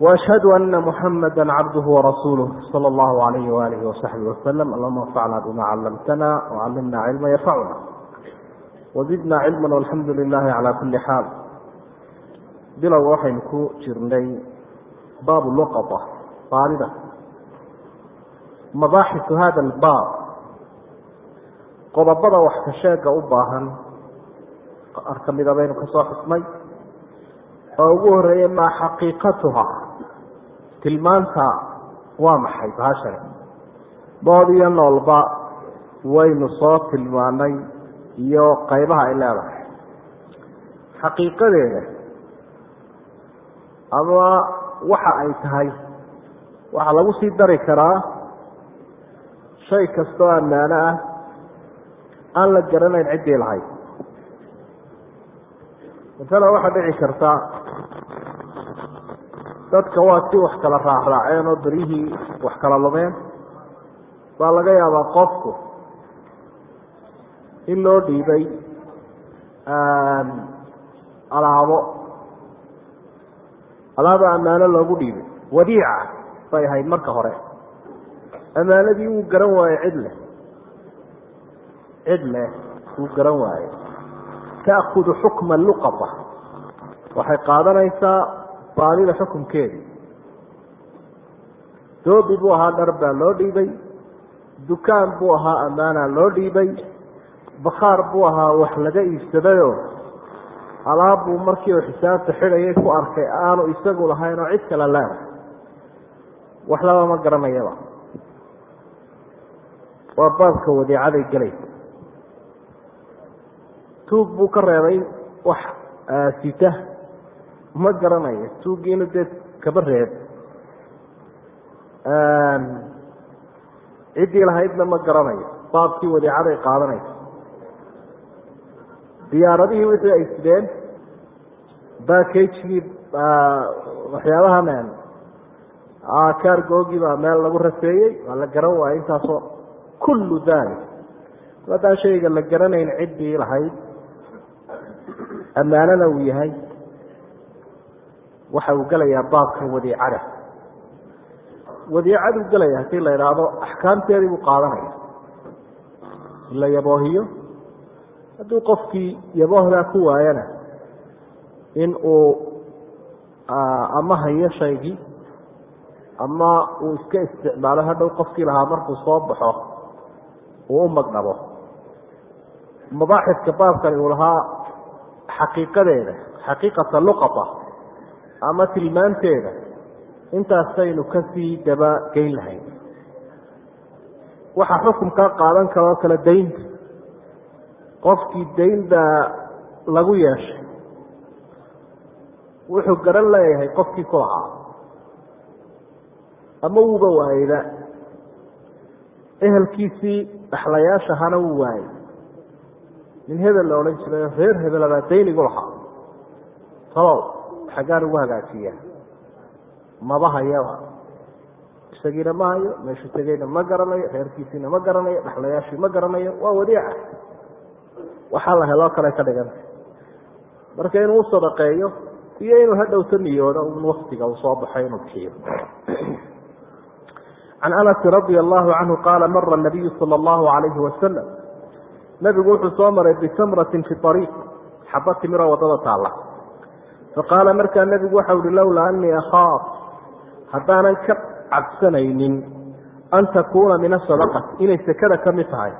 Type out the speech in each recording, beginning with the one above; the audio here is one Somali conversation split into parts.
وأشهد أن محمدا عبده ورسوله صلى الله عليه وآله وصحبه وسلم اللهم انفعنا بما علمتنا وعلمنا علما ينفعنا وزدنا علما والحمد لله على كل حال bilow waxaynu ku jirnay baab luqata baalida mabaaxisu hada albaab qodobada wax ka sheega u baahan qaar ka mida baynu ka soo xusnay oo ugu horeeya maa xaqiiqatuha tilmaanta waa maxay bahashani? Bood iyo noolba waynu soo tilmaanay iyo qaybaha ay leedahay. Xaqiiqadeeda ama waxa ay tahay waxaa lagu sii dari karaa shay kastoo ammaano ah aan la garanayn ciddii lahayd. Masala waxaa dhici karta dadka waa si wax kala raacraaceen oo beryihii wax kala lumeen. Baa laga yaabaa qofku in loo dhiibay alaabo. Alaaba ammaano loogu dhiibay. Wadiica bay ahayd marka hore. Ammaanadii wuu garan waaye cid leh. Cid leh wuu garan waaye. Ta'kudu xukma luqata waxay qaadanaysaa baalida xukunkeedii doobi buu ahaa dhar baa loo dhiibay. Dukaan buu ahaa ammaana loo dhiibay. Bakhaar buu ahaa wax laga iibsadayoo alaab buu markii uu xisaabta xidhayay ku arkay aanu isagu lahayn oo cid kale leedahay wax laba ma garanayaba. Waa baabka wadiicaday gelaysa tuug buu ka reebay wax sita ma garanayo tuuggiina dee kaba reeb. Ciddii lahaydna ma garanayo baabkii wadiicaday qaadanaysa. Diyaaradihii wixii ay sideen bakagii waxyaabahan kaargoogii baa meel lagu rafeeyey waa la garan waayey intaasoo kullu dalik haddaan shayga la garanayn ciddii lahayd ammaanana uu yahay waxa uu gelayaa baabka wadiicada. Wadiicaduu gelaya haddii la idhaahdo axkaamteedii buu qaadanaya. In la yaboohiyo. Hadduu qofkii yaboohdaa ku waayana in uu ama hayo shaygii ama uu iska isticmaalo hadhow qofkii lahaa markuu soo baxo uu u magdhabo mabaaxidka baabkani uu lahaa xaqiiqadeeda xaqiiqata luqata ama tilmaanteeda intaasaynu ka sii daba geyn lahayn. Waxaa xukunkaa qaadan karoo kale daynta. Qofkii dayn lagu yeeshay. Wuxuu garan leeyahay qofkii ku lahaa. Ama wuuba waayeyba ehelkiisii dhaxlayaashahana wuu waayey. Nin hebel la odhan jiray reer hebelabaa daynigu lahaa. Talow xaggaan ugu hagaajiyaa maba hayaba isagiina ma hayo meeshuu tegeyna ma garanayo reerkiisiina ma garanayo dhaxlayaashii ma garanayo waa wadiica waxaa la heloo kale ka dhiganta marka inuu u sadaqeeyo iyo inuu hadhowta niyoodo un waktiga uu soo baxo inuu bixiyo can anasi radia allahu canhu qaala mara nabiyu sala allahu alayhi wasalam nabigu wuxuu soo maray bitamratin fi ariiq xaba timiro waddada taalla faqaala markaa nebigu waxau uhi lowlaa anii akhaaf. Haddaanan ka cabsanaynin an takuuna min asadaqati inay sekada ka mid tahay.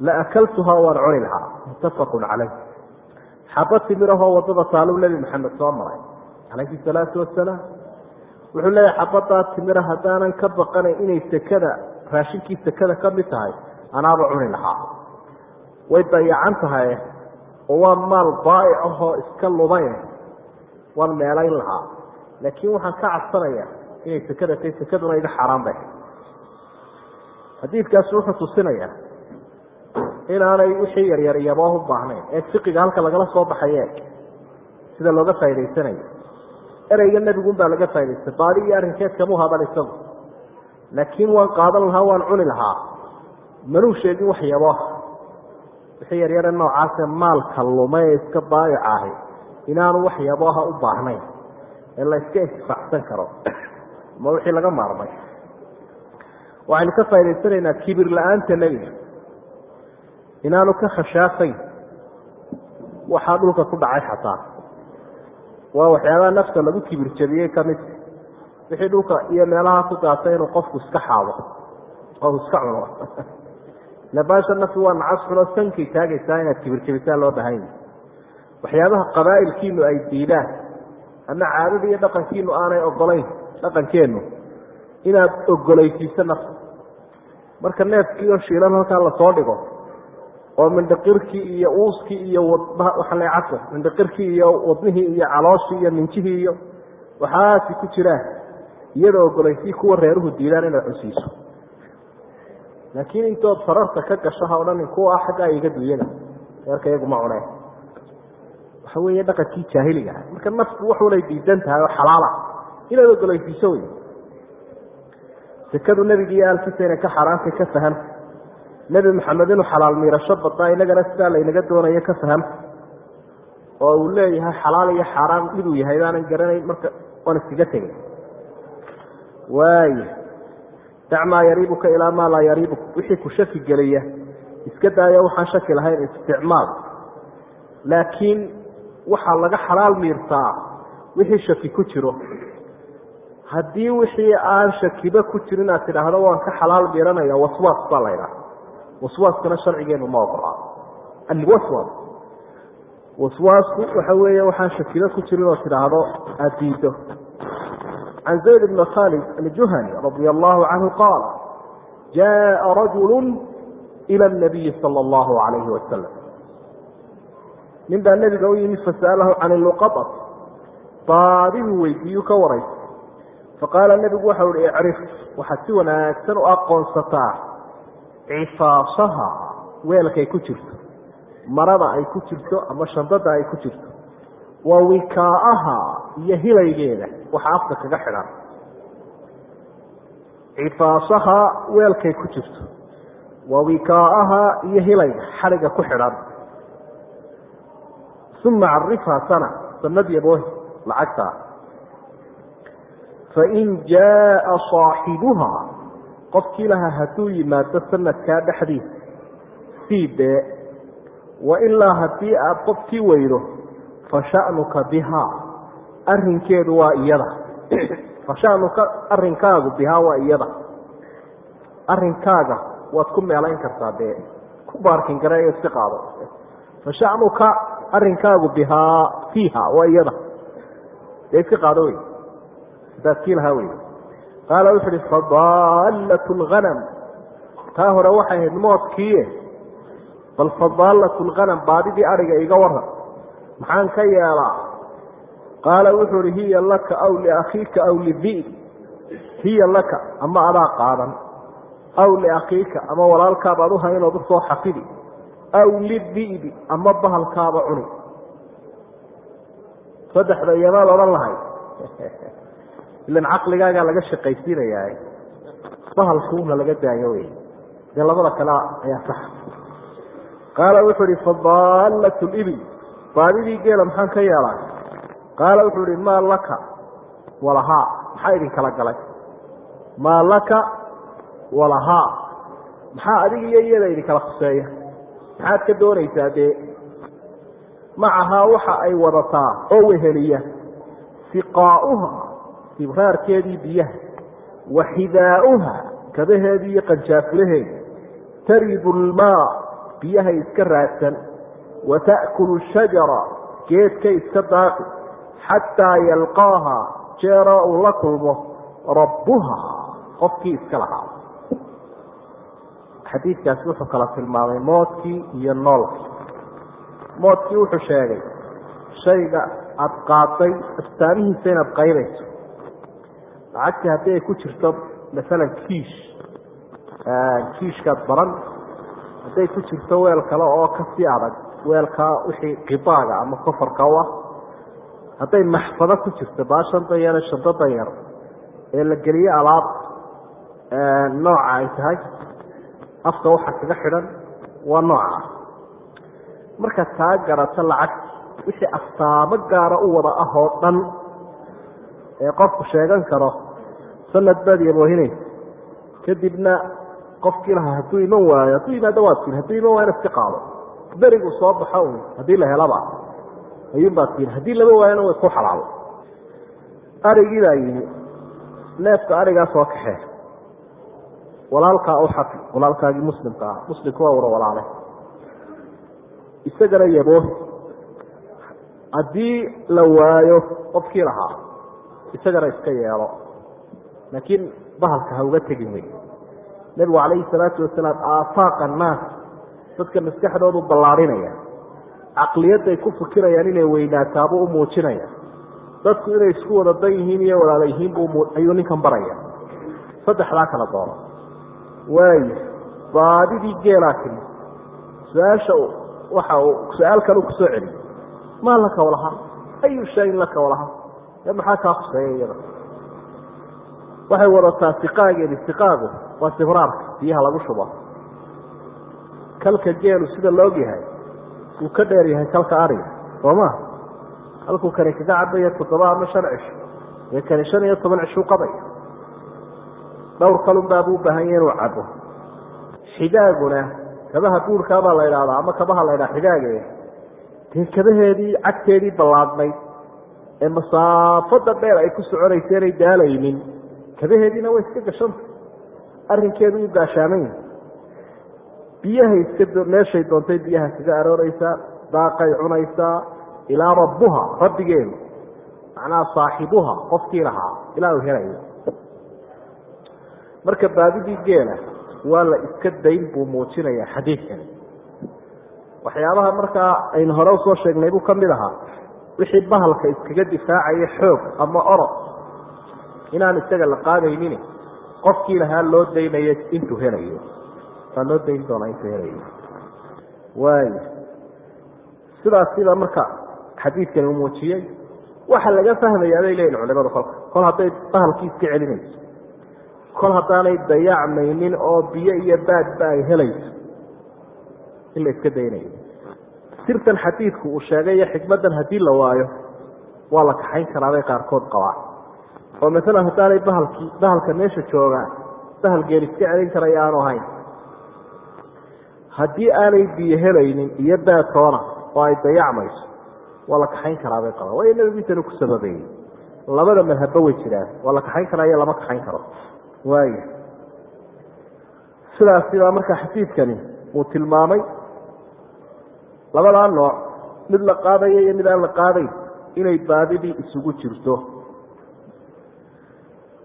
Laakaltuhaa waan cuni lahaa. Muttafaqun calayh. Xaba timirahoo waddada taaluu nebi maxamed soo maray calayhi salaatu wasalaam wuxuu leeyahay xabadaa timira haddaanan ka baqanay inay sekada raashinkii sekada ka mid tahay anaaba cuni lahaa. Way dayacan tahay oo waa maal baa'ic ahoo iska lumayn waan meelayn lahaa. Laakiin waxaan ka cabsanaya inay sekada tahay sekaduna iga xaaraan bay. Xadiidkaasi wuxuu tusinayaa inaanay wixii yaryar iyaboo u baahnayn ee fiqiga halka lagala soo baxaye sida looga faa'idaysanayo. Ereyga nebigunbaa laga faa'idaystay baadi iyo arrinkeed kamuu hadan isagu. Laakiin waan qaadan lahaa waan cuni lahaa. Manuu sheegin wax yabooha wixii yaryare noocaasee maalka lume ee iska baayic ahi inaanu wax yabooha u baahnayn. Ee la iska intifaacsan karo. Ma wixii laga maarmay? Waxaynu ka faa'idaysanaynaa kibir la'aanta nebiga. Inaanu ka khashaafayn. Waxaa dhulka ku dhacay xataa. Waa waxyaabaha nafta lagu kibir jabiyey ka mid. Wixii dhulka iyo meelaha ku daatay inuu qofku iska xaado oo iska cuno labaasha nafsi waa nacas xuno sankay taagaysaa inaad kibir jabisaa loo bahanya waxyaabaha qabaa'ilkiinu ay diidaan ama caadada iyo dhaqankiinu aanay ogolayn dhaqankeennu inaad ogolaysiiso nafta marka neefkii oo shiilan halkaa la soo dhigo oo mindhaqirkii iyo uuskii iyo wadnaha waxa la casr mindhaqirkii iyo wadnihii iyo calooshii iyo minjihii iyo waxaasi ku jiraan iyada ogolaysii kuwa reeruhu diidaan inaad cusiiso laakiin intood fararta ka gasho ha odhanin kuwa ah xaggaa iga duuyada reerka iyagu ma cuneen waxa weeye dhaqankii jaahiliga ah. Marka naftu waxunay diidan tahay oo xalaala inaad ogolaysiiso wey sekadu nebiga iyo aalkiisa ka xaaraantay ka fahamta nebi maxamed inuu xalaal miirasho badnaa inagana sidaa laynaga doonayo ka fahamta oo uu leeyahay xalaal iyo xaaraan miduu yahay baanan garanayn marka waan iskaga tegay waaya dac maa yariibuka ilaa maa laa yariibuk wixii ku shaki geliya iska daayo waxaan shaki lahayn isticmaal. Laakiin waxaa laga xalaal miirtaa wixii shaki ku jiro. Haddii wixii aan shakiba ku jirin aad tidhaahdo waan ka xalaal miiranaya waswaas baa la ydhaha waswaaskana sharcigeenu ma ogola alwaswas waswaasku waxa weeye waxaan shakiba ku jirin oo tidhaahdo aada diido can zayd bn khalid aljuhani radia allahu canhu qaal jaءa rajulu ilى اnabiyi salى اllahu alayhi wasalam nin baa nebiga u yimid fasa'alahu can luqaط baadibuu weydiiyu ka waraysa faqaala nebigu waxau hi icrif waxaad si wanaagsan u aqoonsataa cifaasaha weelkay ku jirto marada ay ku jirto ama shandada ay ku jirto wa wikaa'aha iyo hilaygeeda waxa afka kaga xidhan cifaasaha weelkay ku jirto wa wikaa'aha iyo hilayga xadhiga ku xidhan. Uma carifhaa sana sanad yaboohi lacagtaa fain jaaa saaxibuhaa qofkii lahaa hadduu yimaado sanadkaa dhexdiisa sii dee. Wailaa haddii aada qofkii weydo fa sha'nuka bihaa arrinkeedu waa iyada. Fa sha'nuka arrinkaagu bihaa waa iyada. Arrinkaaga waad ku meelayn kartaa dee. Ku baarkin gareeyo si qaado. Fa sha'nuka arrinkaagu bihaa fiiha waa iyada. Dee iska qaado wey. Hadaad kii lahaa wey. Qaala wuxu uhi fadaallat lhanam taa hore waxay ahayd moodkiie bal fadaallat lhanam baadidii adhiga iga waran maxaan ka yeelaa qaala wuxuu uhi hiya laka aw liakhiika aw lidi'b hiya laka ama adaa qaadan. Aw liakhiika ama walaalkaabaad u haynood u soo xafidi. Aw lidi'bi ama bahalkaaba cuni. Saddexda iyamaad odhan lahay. Ilan caqligaagaa laga shaqaysiinayaa. Bahalkuuna laga daayo wey dee labada kale ayaa sax. Qaala wuxuu ihi fadaallat libil. Baadidii geela maxaan ka yeelaa qaala wuxuu ihi maa laka? Walahaa. Maxaa idin kala galay? Maa laka? Walahaa. Maxaa adiga iyo iyada idinkala khuseeya maxaad ka doonaysaa dee? Macahaa waxa ay wadataa oo weheliya? Siqaa'uha sibraarkeedii biyaha. Wa xidaa'uha kabaheedii iyo qanjaafulaheeda taridu lmaa biyahay iska raadsan. Wa ta'kulu shajara geedkay iska daaqi xataa yalqaaha jeeroo uu la kulmo rabbuha qofkii iska lahaa xadiidkaasi wuxuu kala tilmaamay moodkii iyo noolkii moodkii wuxuu sheegay shayga aada qaaday astaamihiisa inaad qaydayso lacagtii haddii ay ku jirto masalan kiish kiishkaad baran hadday ku jirto weel kale oo ka sii adag weelka wixii qidaaga ama kofarka u ah hadday maxfado ku jirto baashan danyare shando danyar ee la geliye alaab nooca ay tahay afka waxa kaga xidhan waa nooca marka taa garato lacagti wixii astaamo gaara u wada ah oo dhan ee qofku sheegan karo sanad baad yaboohinaysa kadibna qofkii lahaa hadduu iman waayo hadduu yimaado waad tiin hadduu iman waayona iska qaado. Berigu soo baxo un haddii la helaba ayuun baad tiin haddii lama waayona way ku xalaalo arigii baa yimi neefka arigaas oo kaxee walaalkaa u xafi walaalkaagii muslimka ah. Muslimka waa wada walaale. Isagana yaboohi haddii la waayo qofkii lahaa isagana iska yeelo. Laakiin bahalka ha uga tegin wey. Nebigu calayhi salaatu wasalaam aafaaqa annaas dadka maskaxdoodu ballaarinaya caqliyadday ku fikirayaan inay weynaataabuu u muujinaya dadku inay isku wada dan yihiin iyo walaala yihiin ayuu ninkan baraya. Saddexdaa kala doono waayo baadidii geelaa timi su'aasha waxa uu su'aal kale u ku soo celiyey maa laka walaha? Ayu shayin laka walaha? Ee maxaa kaa khuseeya iyada? Waxay wadataa siqaageedi siqaagu waa sibraarka biyaha lagu shubo. Kalka geelu sida la ogyahay wuu ka dheer yahay kalka ariga. Soo ma? Halkuu kani kaga cabaya toddoba ama shan cisho ee kani shan iyo toban cishuu qabaya dhowr kalun baabuu u baahan yahy inuu cabo xidaaguna kabaha buurkaabaa la idhahdaa ama kabaha la ydhaha xidaage. Dee kabaheedii cagteedii ballaadnayd ee masaafada dheer ay ku soconaysa inay daalaynin. Kabaheediina way iska gashanta arrinkeedu u gaashaaman yahi biyahay iska meeshay doontay biyaha kaga arooreysaa daaqay cunaysaa ilaa rabbuha rabbigeedu macnaha saaxibuha qofkii lahaa ilaa uu helayo marka baadidii geela waa la iska dayn buu muujinayaa xadiidkani waxyaabaha markaa aynu hore u soo sheegnay buu ka mid ahaa. Wixii bahalka iskaga difaacaya xoog ama orod inaan isaga la qaadaynin qofkii lahaa loo daynayo intuu helayo waa loo dayn doonaa intuu helayo waayo sidaas sida marka xadiidkani uu muujiyey waxa laga fahmayaa bay leeyihiin culimadu kolka kol hadday bahalkii iska celinayso. Kol haddaanay dayacmaynin oo biyo iyo baadba ay helayso. In la iska daynayo. Sirtan xadiidku uu sheegay iyo xikmaddan haddii la waayo waa la kaxayn karaabay qaarkood qabaan. Oo maalan haddaanay bahalkii bahalka meesha joogaa bahal geel iska celin karaya aanu ahayn haddii aanay biyo helaynin iyo baatoona oo ay dayacmayso waa la kaxayn karaabay qabaan. Waayo nabigiisanu ku sababeeyey labada madhabba way jiraan. Waa la kaxayn karaa iyo lama kaxayn karo. Waaya sidaas sidaa marka xadiidkani uu tilmaamay. Labadaa nooc mid la qaadaya iyo mid aan la qaadayn inay baadidii isugu jirto.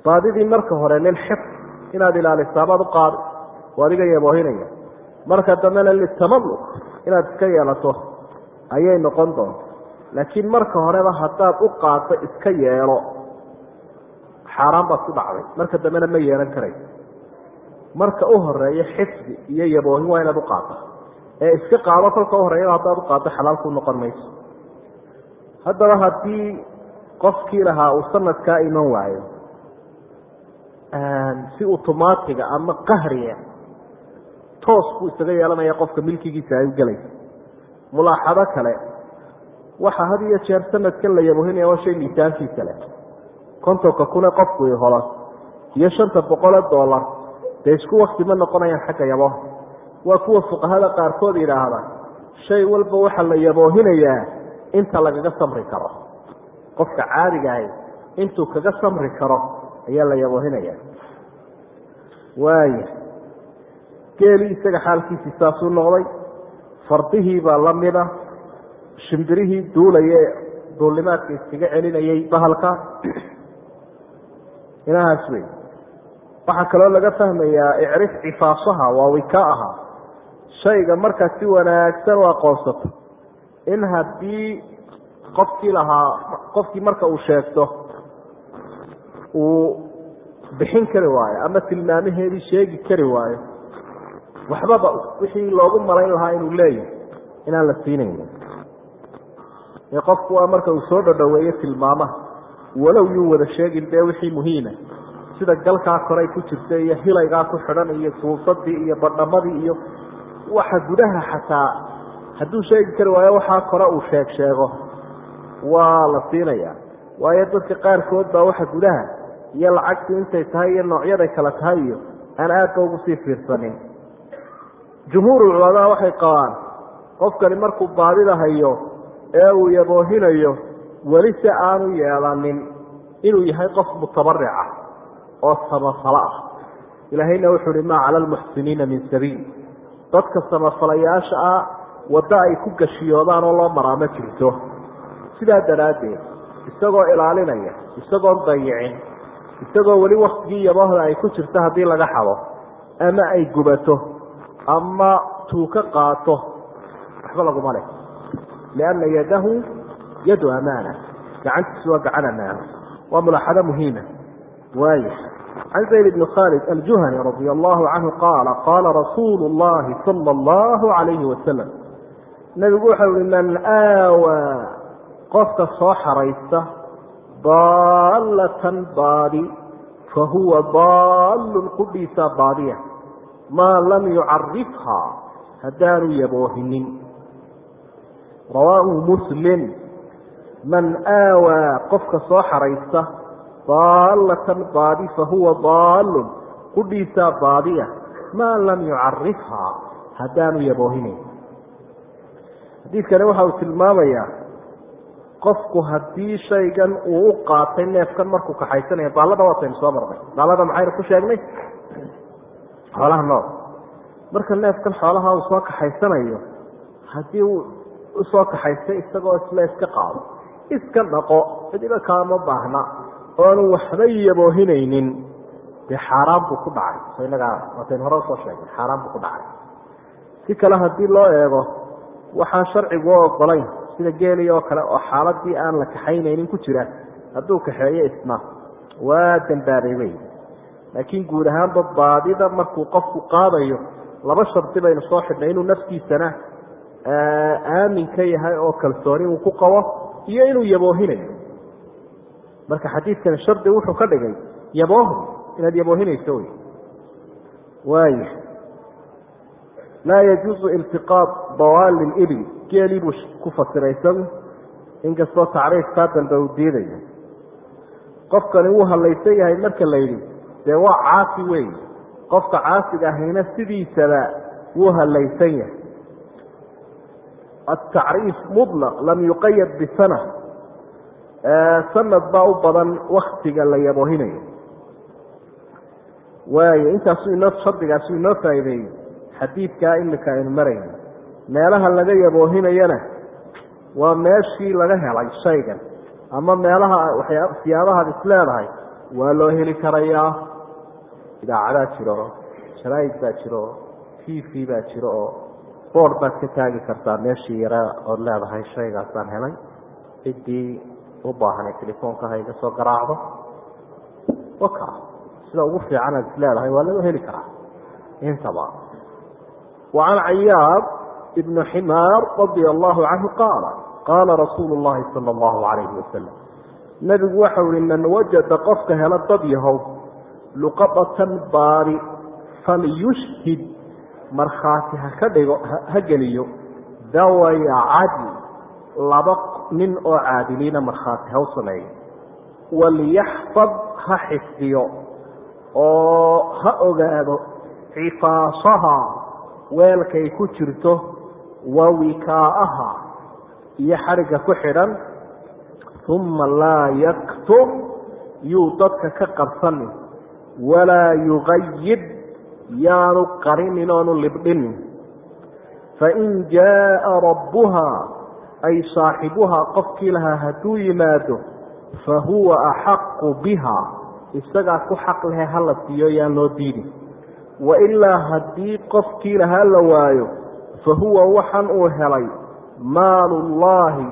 Baadidii marka hore nin xif inaad ilaalisaabaad u qaado oo adiga yaboohinaya marka dambena litamalluk inaad iska yeelato ayay noqon doonta laakiin marka horeba haddaad u qaaddo iska yeelo xaaraan baad ku dhacday. Marka dambena ma yeelan karayso marka u horeeyo xifdi iyo yaboohin waa inaad u qaaddo ee iska qaado kolka u horeeyaba haddaad u qaaddo xalaalkuu noqon mayso. Haddaba haddii qofkii lahaa uu sanadkaa iman waayo si automaatiga ama qahriya toos buu isaga yeelanaya qofka milkigiisa ay u gelaysa mulaaxado kale waxa had iyo jeer sanadkan la yaboohinaya waa shay miisaankiisa leh kontonka kune qofku iholo iyo shanta boqole dollar. Dee isku wakti ma noqonayaan xagga yabooha waa kuwa fuqahada qaarkood yidhaahda shay walba waxaa la yaboohinayaa inta lagaga samri karo. Qofka caadigahay intuu kaga samri karo ayaa la yaboohinaya waaya geelii isaga xaalkiisii saasuu noqday. Fardihii baa la mida. Shimbirihii duulaya ee duulnimaadka iskaga celinayay bahalka. Inahaas wey waxaa kaloo laga fahmayaa icrif cifaasaha waa wika ahaa shayga markaad si wanaagsan u aqoonsato in haddii qofkii lahaa qofkii marka uu sheegto uu bixin kari waayo ama tilmaamaheedii sheegi kari waayo waxbaba wixii loogu malayn lahaa inuu leeyahay inaan la siinaynin. Ee qofku waa marka uu soo dhodhoweeyo tilmaamaha walow yuu wada sheegin dee wixii muhiima sida galkaa koray ku jirta iyo hilaygaa ku xidhan iyo suusadii iyo badhamadii iyo waxa gudaha xataa. Hadduu sheegi kari waayo waxaa kore uu sheeg sheego waa la siinaya waayo dadka qaarkood baa waxa gudaha iyo lacagtu intay tahay iyo noocyaday kala tahay iyo aan aadba ugu sii fiirsanin jumhuurulculamaa waxay qabaan qofkani markuu baadida hayo ee uu yaboohinayo weli se aanu yeelanin inuu yahay qof mutabarica oo samafalo ah. Ilaahayna wuxuu uhi maa cala almuxsiniina min sabiil. Dadka samafalayaasha ah waddo ay ku gashiyoodaan oo loo maraa ma jirto. Sidaa daraaddeed isagoo ilaalinaya isagoon dayicin isagoo weli waktigii yaboohda ay ku jirto haddii laga xado ama ay gubato ama tuu ka qaato. Waxba laguma leh. Lianna yadahu yadu amaana. Gacantiisu waa gacan amaana. Waa mulaaxado muhiima. Waaya can zayd bni khaalid aljuhani radia allahu canhu qaala qaala rasuulu llahi sala allahu calayhi wasalam nebigu waxau ihi man aawaa qofka soo xaraysta daallatan baadi fa huwa daallun qudhiisaa baadiya maa lam yucarifhaa haddaanu yaboohinin. Rawaahu muslim. Man aawaa qofka soo xaraysta daallatan baadi fa huwa daallun qudhiisaa baadiya maa lam yucarifhaa haddaanu yaboohinin. Xadiidkani waxa uu tilmaamayaa qofku haddii shaygan uu u qaatay neefkan markuu kaxaysanaya daallada waataynu soo marnay. Daallada maxaynu ku sheegnay xoolaha nool marka neefkan xoolaha uu soo kaxaysanayo haddii uu u soo kaxaystay isagoo isla iska qaado iska dhaqo cidiba kaama baahna oonu waxba yaboohinaynin dee xaaraan buu ku dhacay. So inagaa waataynu hore u soo sheegnay xaaraan buu ku dhacay. Si kale haddii loo eego waxaan sharcigu u ogolayn sida geeli oo kale oo xaaladii aan la kaxaynaynin ku jira hadduu kaxeeyo isna waa dambaabay wey laakiin guud ahaanba baadida markuu qofku qaadayo laba shardi baynu soo xidhnay inuu naftiisana aamin ka yahay oo kalsooni uu ku qabo iyo inuu yaboohinayo. Marka xadiidkani shardi wuxuu ka dhigay yaboohi inaad yaboohinayso wey. Waaya laa yajuuzu iltiqaad dawaali libli geelii buu ku fasiray isagu inkastoo tacriifkaa dambe uu diidayo qofkani wuu hallaysan yahay marka la yidhi dee waa caasi wey qofka caasiga ahayna sidiisaba wuu hallaysan yahay. Atacriif muطlaq lam yuqayad bisana. Sanad baa u badan waktiga la yaboohinayo waayo intaasu inoo shardigaasu inoo faa'iideeyey xadiidkaa imika aynu marayno meelaha laga yaboohinayana waa meeshii laga helay shaygan. Ama meelaha waxyaa siyaabahaad is leedahay waa loo heli karayaa idaacadaa jiro jaraaid baa jiro t v baa jiro oo boor baad ka taagi kartaa meeshii yara ood leedahay shaygaasaan helay. Ciddii u baahanay telefoonka ha iga soo garaacdo. Waka sida ugu fiican aad is leedahay waa lagu heli karaa. Intaba wa can cayaab ibnu ximaar radia allahu canhu qaala qaala rasuulu llahi sala allahu calayhi wasalam nebigu waxau ihi man wajada qofka hela dad yahow luqadatan baari falyushhid markhaati haka dhigo ha geliyo daway cadl laba nin oo caadiliina markhaati ha u sameeyo. Walyaxfad ha xifdiyo oo ha ogaado cifaasaha weelkay ku jirto wa wikaa'aha iyo xadhigga ku xidhan uma laa yaktub yuu dadka ka qabsanin walaa yugayib yaanu qarinin oonu libdhinin fain jaaa rabbuhaa ay saaxibuhaa qofkii lahaa hadduu yimaado fa huwa axaqu biha isagaa ku xaq lehe hala siiyo yaan loo diidin wailaa haddii qofkii lahaa la waayo fa huwa waxan uu helay maalullaahi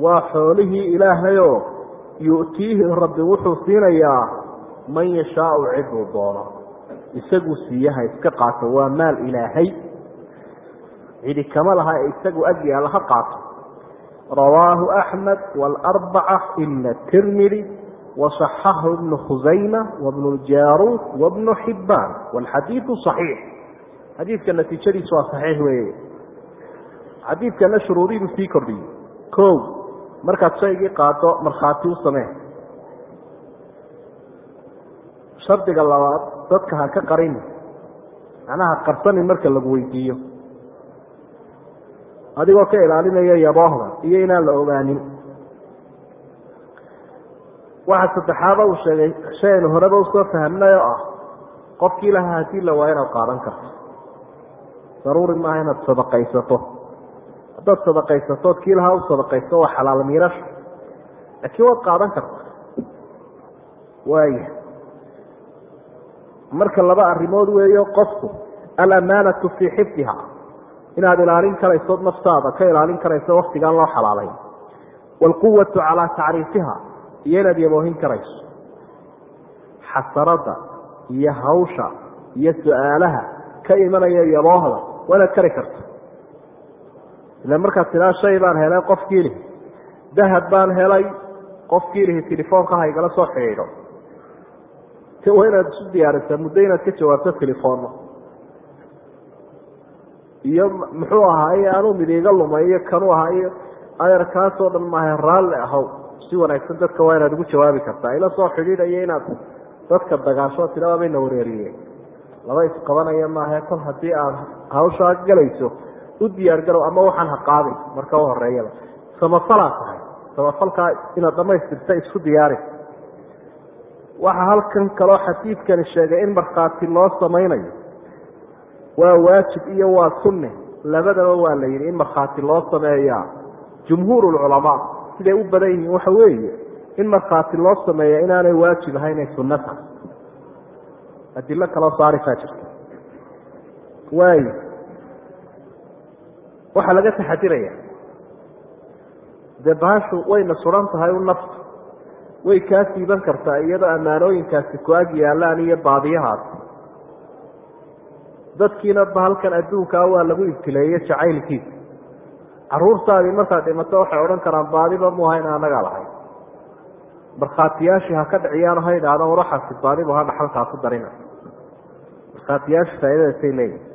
waa xoolihii ilaahayoo yu'tiihi rabbi wuxuu siinayaa man yashaau ciduu doono isagu siiyaha iska qaato waa maal ilaahay cidi kama laha ee isagu ag yaalla ha qaato rawaahu axmed wاlarbaca ila tirmidi waصaxahu ibnu khusayma wabnu ljaruud wabnu xibaan wاlxadiidu صaxiix xadiidka natiijadiisu waa saxiix weeye xadiidkana shuruudidu sii kordhiyey ko markaad shaygii qaado markhaati u samee shardiga labaad dadka ha ka qarin. Macnaha qarsanin marka lagu weydiiyo. Adigoo ka ilaalinaya yaboohda iyo inaan la ogaanin. Waxa saddexaada uu sheegay shay aynu horeba u soo fahmnay oo ah qofkii lahaa haddii la waayo inaad qaadan karto. Daruuri maaha inaad sadaqaysato. Haddaad sadaqaysatood kii lahaa u sadaqaysto waa xalaal miirasho laakiin waad qaadan karta waaya marka laba arrimood weeyo qofku alamaanatu fii xifdiha. Inaad ilaalin karayso naftaada ka ilaalin karayso waktigaan loo xalaalay. Waalquwatu calaa tacriifiha iyo inaad yaboohin karayso. Xasarada iyo hawsha iyo su'aalaha ka imanaya yaboohda waa inaad kari karto. Ila markaad tidaa shay baan helay qofkii lihi. Dahab baan helay qofkii lihi telefoonka igala soo xidhiidho waa inaad isu diyaarisaa muddo inaad ka jawaabto telefoonno iyo muxuu ahaaye anuu mid iga lumay iyo kanuu ahaa iyo adeer kaasoo dhan maaha raalli ahow. Si wanaagsan dadka waa inaad ugu jawaabi kartaa. Ila soo xidhiidhayo inaad dadka dagaasho tidaba bayna wareeriyeen. Laba isqabanaya maahae kol haddii aad hawshaa galayso u diyaar garow ama waxaan ha qaadin. Marka u horeeyaba samafalaa tahay. Samafalkaa inaad dhamaystirta isku diyaari waxaa halkan kaloo xadiidkani sheegay in markhaati loo samaynayo. Waa waajib iyo waa sunne. Labadaba waa la yidhi in markhaati loo sameeyaa jumhuur lculamaa siday u badan yihiin waxa weeye in markhaati loo sameeya inaanay waajib ahayn ay sunno tahay adilo kaloo saarifaa jirta waayo waxaa laga taxadiraya dee bahashu wayna suran tahay u nafta way kaa siiban kartaa iyadoo ammaanooyinkaasi ku ag yaalaan iyo baadiyahaas. Dadkiina bahalkan adduunkaa waa lagu ibtileeye jacaylkiisa caruurtaadii markaad dhimato waxay odhan karaan baadiba muuhayn anagaa lahay. Markhaatiyaashii ha ka dhiciyaano ha idhahdaan waraxaasi baadibu ha dhaxalkaa ku darina. Markhaatiyaashu faaidadaasay leeyihiin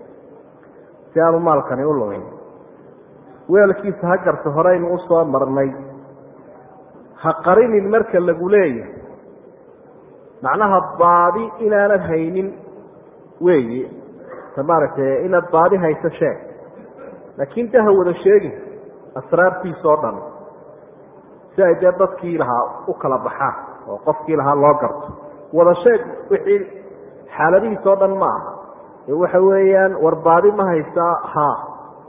si aanu maalkani u lumin weelkiisa ha garta horeynu u soo marnay ha qarinin marka lagu leeyahay. Macnaha baadi inaanad haynin weeye maaragtay inaad baadi hayso sheeg. Laakiin de ha wada sheegin asraartiisa oo dhan si ay dee dadkii lahaa u kala baxaan oo qofkii lahaa loo garto. Wada sheeg wixii xaaladihiisa oo dhan ma aha. Ee waxa weeyaan war baadi ma haysaa ha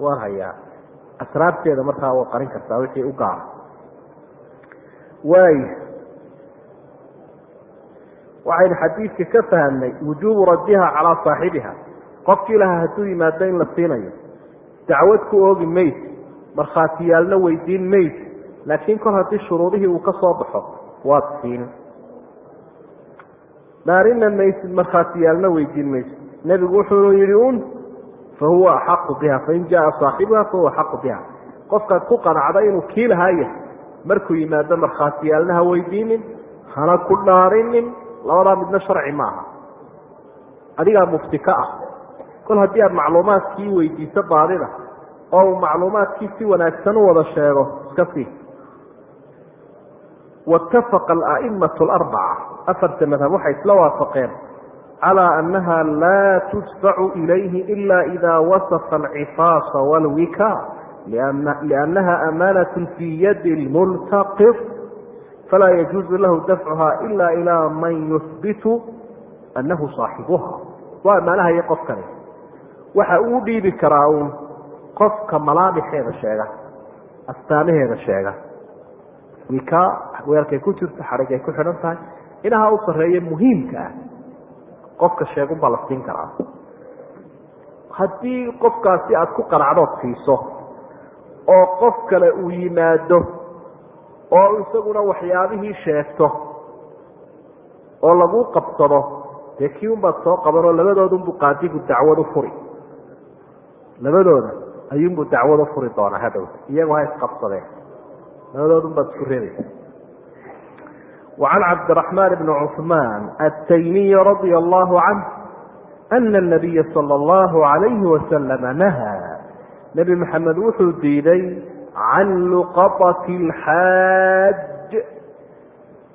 waan hayaa. Asraarteeda markaa waa qarin kartaa wixii u gaara waaya waxaynu xadiidka ka fahamnay wujuubu raddiha calaa saaxibiha. Qofkii lahaa hadduu yimaado in la siinayo dacwad ku oogi mayse markhaatiyaalna weydiin mayse laakiin kol haddii shuruudihii uu ka soo baxo waad siin. Dhaarina maysid markhaatiyaalna weydiin mayse nebigu wuxuu yihi un fa huwa axaqu biha fain jaa saaxibuha fahuwa axaqu biha. Qofkaad ku qanacda inuu kii lahaa yahay markuu yimaado markhaatiyaalna ha weydiinin hana ku dhaarinin labadaa midna sharci maaha. Adigaa mufti ka ah. Kol haddii aad macluumaadkii weydiiso baadida oo uu macluumaadkii si wanaagsan u wada sheego iska sii. Waitafaqa ala'imatu alarbaca afarta madhab waxay isla waafaqeen calaa annaha laa tudfacu ilayhi ila ida wasafa alcifaasa walwika liannaha amaanat fii yadi lmultaqir falaa yajuuzu lahu dafcuha ila ilaa man yuhbitu annahu saaxibuha waa ammaanahayo qofkani waxa uu dhiibi karaa uun qofka malaamixeeda sheega astaamaheeda sheega wika weelkay ku jirto xadhig ay ku xidhan tahay inaha u sarreeye muhiimka ah qofka sheegunbaa la siin karaa haddii qofkaasi aada ku qanacdood siiso oo qof kale uu yimaado oo isaguna waxyaabihii sheegto oo lagu qabsado dee kii unbaad soo qabanoo labadoodunbuu qaadigu dacwadu furi. Labadooda ayuunbuu dacwadu furi doonaa hadhowta iyagoo ha isqabsadeen. Labadoodunbaad isku reebaysa wacan cabdiraxmaan bni cuثmaan ataymiy radia allahu canh ana nabiya sala allahu alayhi wasalama nahaa nebi maxamed wuxuu diiday can luqaati alxaaj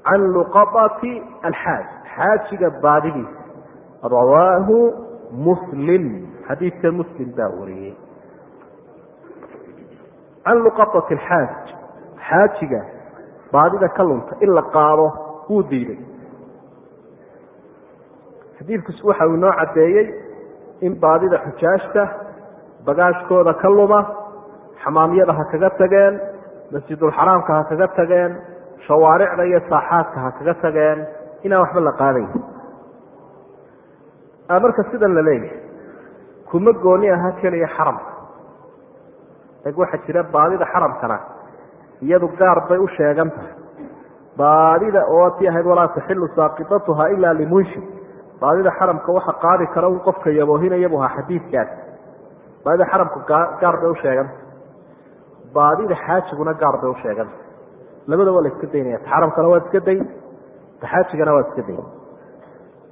can luqaati alxaaj xaajiga baadidiisa rawaahu muslim. Xadiidka muslim baa wariyey. Can luqaati alxaaj xaajiga baadida ka lunta in la qaado wuu diiday. Xadiidkus waxa uu noo caddeeyey in baadida xujaajta bagaashkooda ka luma xamaamyada ha kaga tageen masjidulxaraamka ha kaga tageen shawaaricda iyo saaxaadka ha kaga tageen inaan waxba la qaadayn. Marka sidan la leeyahay kuma gooni aha keliya xaramka eg waxaa jira baadida xaramkana iyadu gaar bay u sheegan tahay. Baadida oo tii ahayd walaa taxilu saaqitatuha ilaa limunshid. Baadida xaramka waxa qaadi kara un qofka yaboohinayabu ahaa xadiidkaas baadida xaramka gaar bay usheeganta baadida xaajiguna gaar bay usheeganta labada waa la iska daynaya. Xaramkana waa iska dayn taxaajigana waa iska dayn.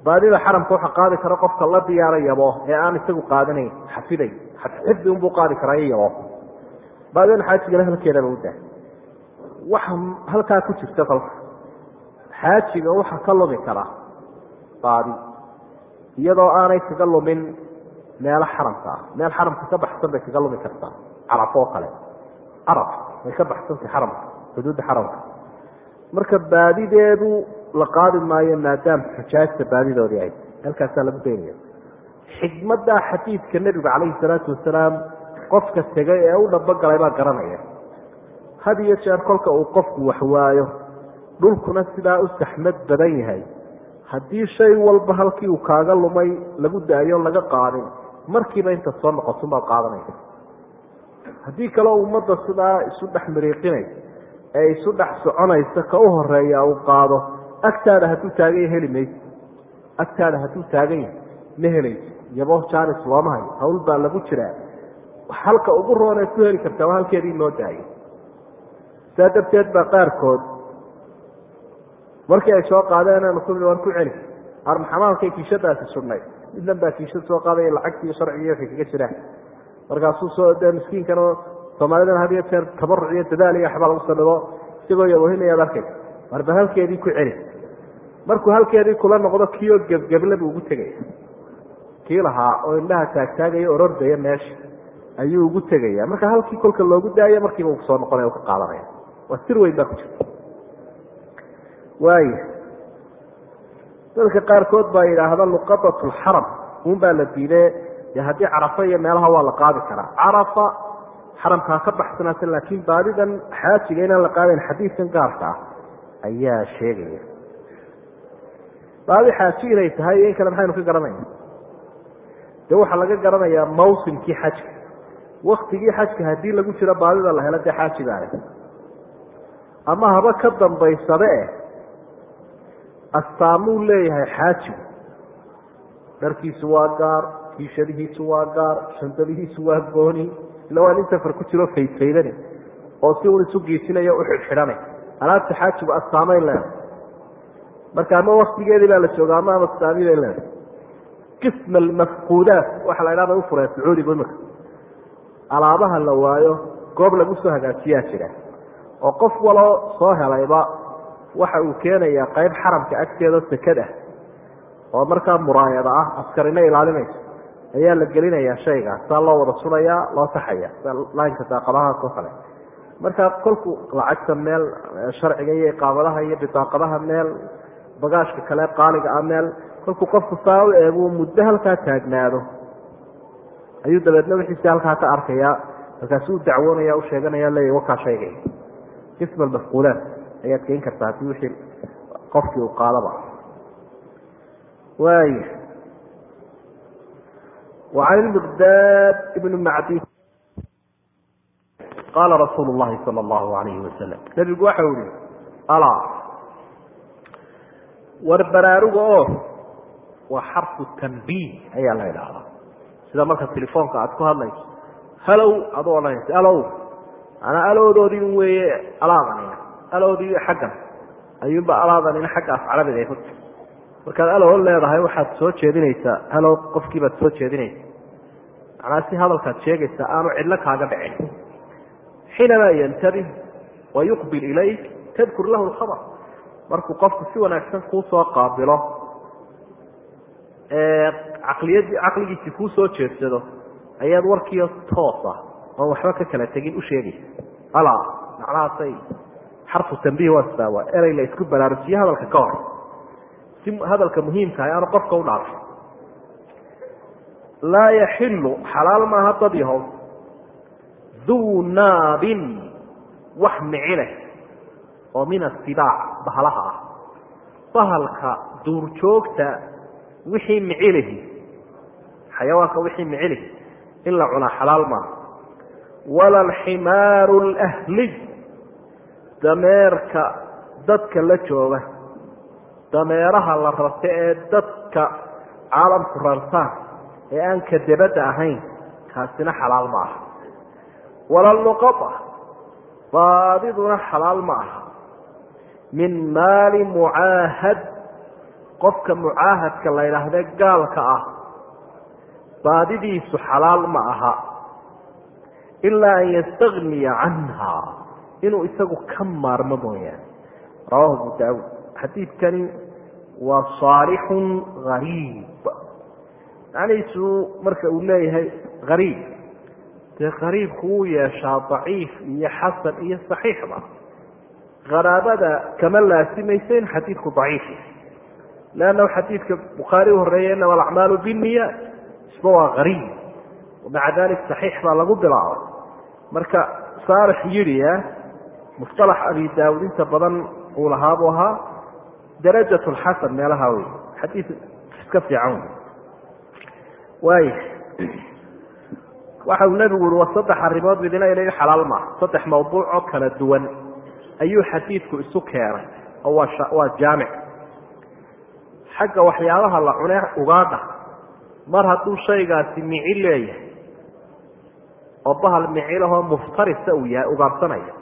Baadida xaramka waxa qaadi kara qofka la diyaara ee aan isagu qaadanayn xafiday xifdi unbuu qaadi karaa iyo yabo baadida xaajigana halkeedaba udaa waxa halkaa ku jirta kolka xaajiga waxa ka lumi kara baadi iyadoo aanay kaga lumin meelo xaramka ah. Meel xaramka ka baxsan bay kaga lumi kartaa. Caraf kale. Caraf. Way ka baxsantay xaramka xuduudda xaramka. Marka baadideedu la qaadi maayo maadaama xujaajta baadidoodii ay halkaasaa lagu daynaya. Xikmadda xadiidka nebigu calayhi salaatu wasalaam qofka tegay ee u dhabogalay baa garanaya. Had iyo jeer kolka uu qofku waxwaayo dhulkuna sidaa u saxmad badan yahay. Haddii shay walba halkii uu kaaga lumay lagu daayo laga qaadin markiiba inta soo noqotunbaad qaadanaysa. Haddii kaleo ummadda sidaa isu dhex miriiqinay ee isu dhex soconaysa ka u horreeya uu qaado agtaada hadduu taagan yahy heli mayso. Agtaada hadduu taagan yahay ma helayso. Yabo jaanis looma hayo. Hawl baa lagu jiraa. Halka ugu roonee ku heli kartaa waa halkeedii loo daayo saa darteed baa qaarkood markii ay soo qaadeen aanu ku waan ku celi. Armaxamaalkay kiishadaasi sudhnay midnan baa kiishad soo qaadaya lacagtiiyo sharcigii waxay kaga jiraan markaasuu soo miskiinkana soomaalidana had iyo jeer tabaruc iyo dadaal iyo waxbaa lagu saldhigo isagoo yabohinayaad arkay. Marba halkeedii ku celi. Markuu halkeedii kula noqdo kiioo gebgeble buu ugu tegaya kii lahaa oo indhaha taagtaagaya orordaya meesha ayuu ugu tegaya marka halkii kolka loogu daayo markiiba uu soo noqonaya ka qaadanaya. Waa sir weyn baa ku jirta waaya dadka qaarkood baa yidhaahda luqadat lxaram un baa la diiday. Dee haddii carafa iyo meelaha waa la qaadi karaa. Carafa xaramkaa ka baxsanaata laakiin baadidan xaajiga inaan la qaadayn xadiidkan gaarka ah ayaa sheegaya. Baadi xaaji inay tahay iyo in kale maxaynu ka garanayna dee waxaa laga garanayaa mawsimkii xajka. Waktigii xajka haddii lagu jiro baadida la helo dee xaaji baa leh ama haba ka dambaysade eh astaamuu leeyahay xaajigu dharkiisu waa gaar kiishadihiisu waa gaar shandadihiisu waa gooni. Ila waa nin safar ku jiro faydfaydani oo si un isu giisinayo u xidhxidhanay. Alaabta xaajigu astaamay leedahay. Marka ama waktigeedii baa la jooga ama astaamiday leedahay. Qism almafquudaat waxaa la idhahda ufuree sacuudigu imika alaabaha la waayo goob lagu soo hagaajiyaa jira. Oo qof waloo soo helayba waxa uu keenayaa qayb xaramka agteeda sekad ah oo markaa muraayada ah askarina ilaalinayso. Ayaa la gelinayaa shayga saa loo wada sulayaa loo taxaya laynka daaqadahaas oo kale. Marka kolku lacagta meel sharciga iyo iqaamadaha iyo bidaaqadaha meel bagaashka kale qaaliga ah meel kolkuu qofku saa u eegu muddo halkaa taagnaado. Ayuu dabeedna wixiisi halkaa ka arkaya markaasu u dacwoonaya u sheeganaya leeya wakaa shaygay isma almafquulaat ayaad keeni kartaa haddii wixii qofkii uu qaadaba waaya wacan ilmiqdaad ibnu macdi. Qaala rasuulu llahi sala allahu alayhi wasalam nebigu waxa u yihi alaa war baraaruga oo waa xarfu tambiih ayaa la idhaahdaa sida marka telefoonka aad ku hadlayso halow ad odhanaysa alow anaa aloodoodii un weeye alaadanina alowdii xaggan ayuunba alaadanina xagga af carabiga ay tahay markaad alow leedahay waxaad soo jeedinaysaa. Halow qofkiibaad soo jeedinaysa macnaa si hadalkaad sheegaysaa aanu cidlo kaaga dhicin xiinamaa yantabih wa yuqbil ilayk tadkur lahu lkhabar markuu qofku si wanaagsan kuu soo qaabilo caqliyadii caqligiisii kuu soo jeedsado ayaad warkiio toosa. Oon waxba ka kala tegin u sheegaysa. Alaa macnahaasay xarfu tambiih waa sidaa waa erey la isku baraarujiye hadalka ka hor. Si hadalka muhiimkaah aanu qofka u dhaafin laa yaxilu xalaal maaha dad yahow duu naabin wax micileh oo min asibaac bahalaha ah. Bahalka duurjoogta wixii micilihi xayawaanka wixii micilihi in la cunaa xalaal maaha. Wala alximaaru alahliy dameerka dadka la jooga dameeraha la rarta ee dadka caalamku rartaan ee aan ka debadda ahayn kaasina xalaal ma aha. Wala luqaa baadiduna xalaal ma aha. Min maali mucaahad qofka mucaahadka la yidhaahde gaalka ah baadidiisu xalaal ma aha. Ilaa an yastagniya canha inuu isagu ka maarmo mooyaane. Rawahu abu daawuud. Xadiidkani waa saalixun gariib macnihiisu marka uu leeyahay gariib dee qariibku wuu yeeshaa daciif iyo xasan iyo saxiixba qaraabada kama laasimaysa in xadiidku daciif leannahu xadiidka bukhaari u horreeya inama alacmaalu binniyaat isba waa qariib maca dalik saxiix baa lagu bilaabay. Marka saalix yidhi mustalax abi daawud inta badan uu lahaa buu ahaa darajat lxasan meelaha wey xadiid iska fiican waaya waxa uu nebigu uri wa saddex arrimood midina inaga xalaal maaha. Saddex mawduuc oo kala duwan ayuu xadiidku isu keenay oo waa jaamic. Xagga waxyaabaha la cunee ugaadha mar hadduu shaygaasi mici leeyahay oo bahal micilahoo muftarisa uu yahay ugaadhsanaya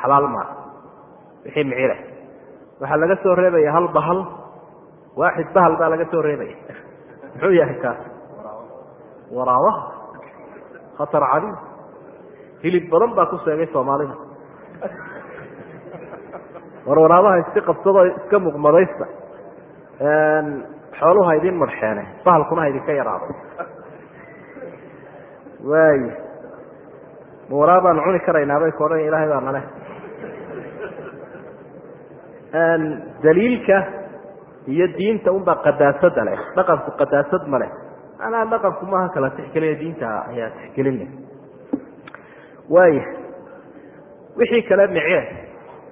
xalaal maaha wixii micileh waxaa laga soo reebaya hal bahal waaxid bahal baa laga soo reebaya. Muxuu yahay kaas waraabaha khatar caliim hilib badan baa ku seegay soomaalida. War waraabaha iska qabsadoo iska muqmadaysta. Xooluhu ha idin marxeene bahalkuna ha idinka yaraado waay. Ma waraab baan cuni karaynaabay ka odhan ilahay baa nale daliilka iyo diinta unbaa qadaasada leh dhaqanku qadaasad ma leh. Manaa dhaqanku maaha kala tixgeliya diinta ayaa tixgelinle waaya wixii kale mice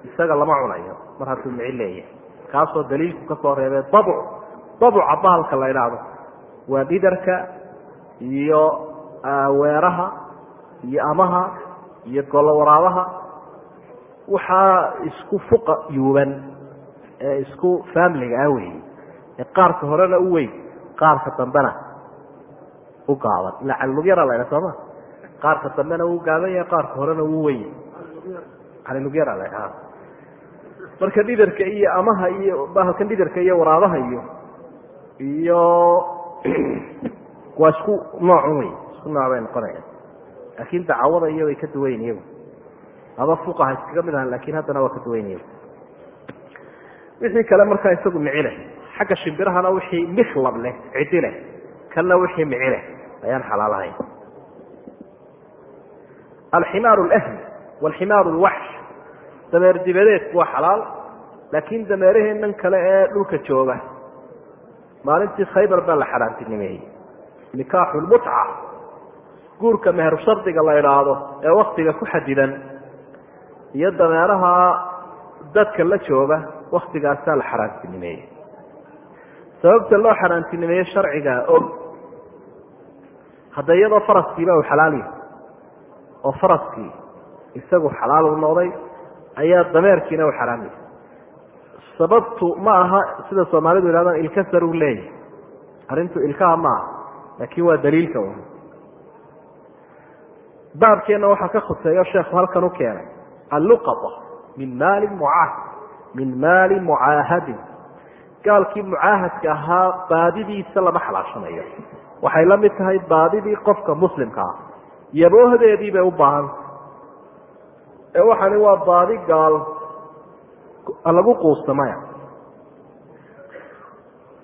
isaga lama cunayo mar hadduu mici leeyahay. Kaasoo daliilku ka soo reebay dabc dabca bahalka la idhaahdo waa dhidarka iyo weeraha iyo amaha iyo golowaraabaha waxaa isku fuqa yuuban ee isku faamiliga ah wey ee qaarka horena u weyn qaarka dambena u gaaban. Ila calilugyara la ydha sooma qaarka dambena wuu gaaban yahay qaarka horena wuu weyn. Calilugyara la ydhaha marka dhidarka iyo amaha iyo bahalkan dhidarka iyo waraabaha iyo iyo waa isku noocun wey isku nooc bay noqonayaan. Laakin dacawada iyo way ka duwayn iyagu aba fuqaha iskaga mid ahan laakiin haddana waa ka duwayn iyagu wixii kale markaa isagu mici leh. Xagga shimbirahana wixii miklab leh cidi leh. Kanna wixii mici leh ayaan xalaalahayn alximaaru alahli walximaaru alwaxsh dameer dibadeedku waa xalaal laakiin dameeraheennan kale ee dhulka jooga. Maalintii khaybar baa la xaraantinimeeyey. Nikaaxu lmutca guurka meher shardiga la idhaahdo ee waktiga ku xadidan iyo dameeraha dadka la jooga waktigaasaa la xaraantinimeeyey sababta loo xaraantinimeeye sharcigaa og hadda iyadoo faraskiiba uu xalaaliya oo faraskii isagu xalaal u noqday ayaa dameerkiina u xaraamaya sababtu ma aha sida soomaalidu yidhahdaan ilkasar uu leeyahay. Arrintu ilkaha maaha laakiin waa daliilka un baabkeenna waxaa ka khuseeyo sheekhu halkan u keenay alluqata min maali mucaahad min maali mucaahadin gaalkii mucaahadka ahaa baadidiisa lama xalaashanayo waxay la mid tahay baadidii qofka muslimka ah yaboohdeedii bay u baahanta ee waxani waa baadi gaal lagu quustamaya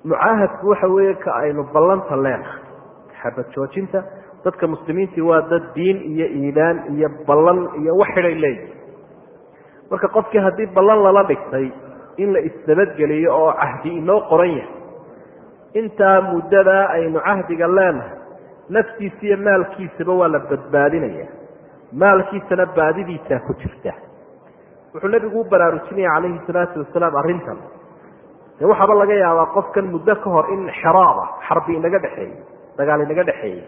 mucaahadku waxa weeye ka aynu ballanta leenahay xabad joojinta dadka muslimiintii waa dad diin iyo iimaan iyo ballan iyo wax xidhay leeyihi marka qofkii haddii ballan lala dhigtay in la isnabadgeliyo oo cahdi inoo qoran yahay intaa muddadaa aynu cahdiga leenahay naftiisa iyo maalkiisaba waa la badbaadinaya maalkiisana baadidiisaa ku jirta. Wuxuu nebigu u baraarujinaya calayhi salaatu wasalaam arrintan. Dee waxaaba laga yaabaa qofkan muddo ka hor in xeraaba xarbi inaga dhexeeyey dagaal inaga dhexeeyey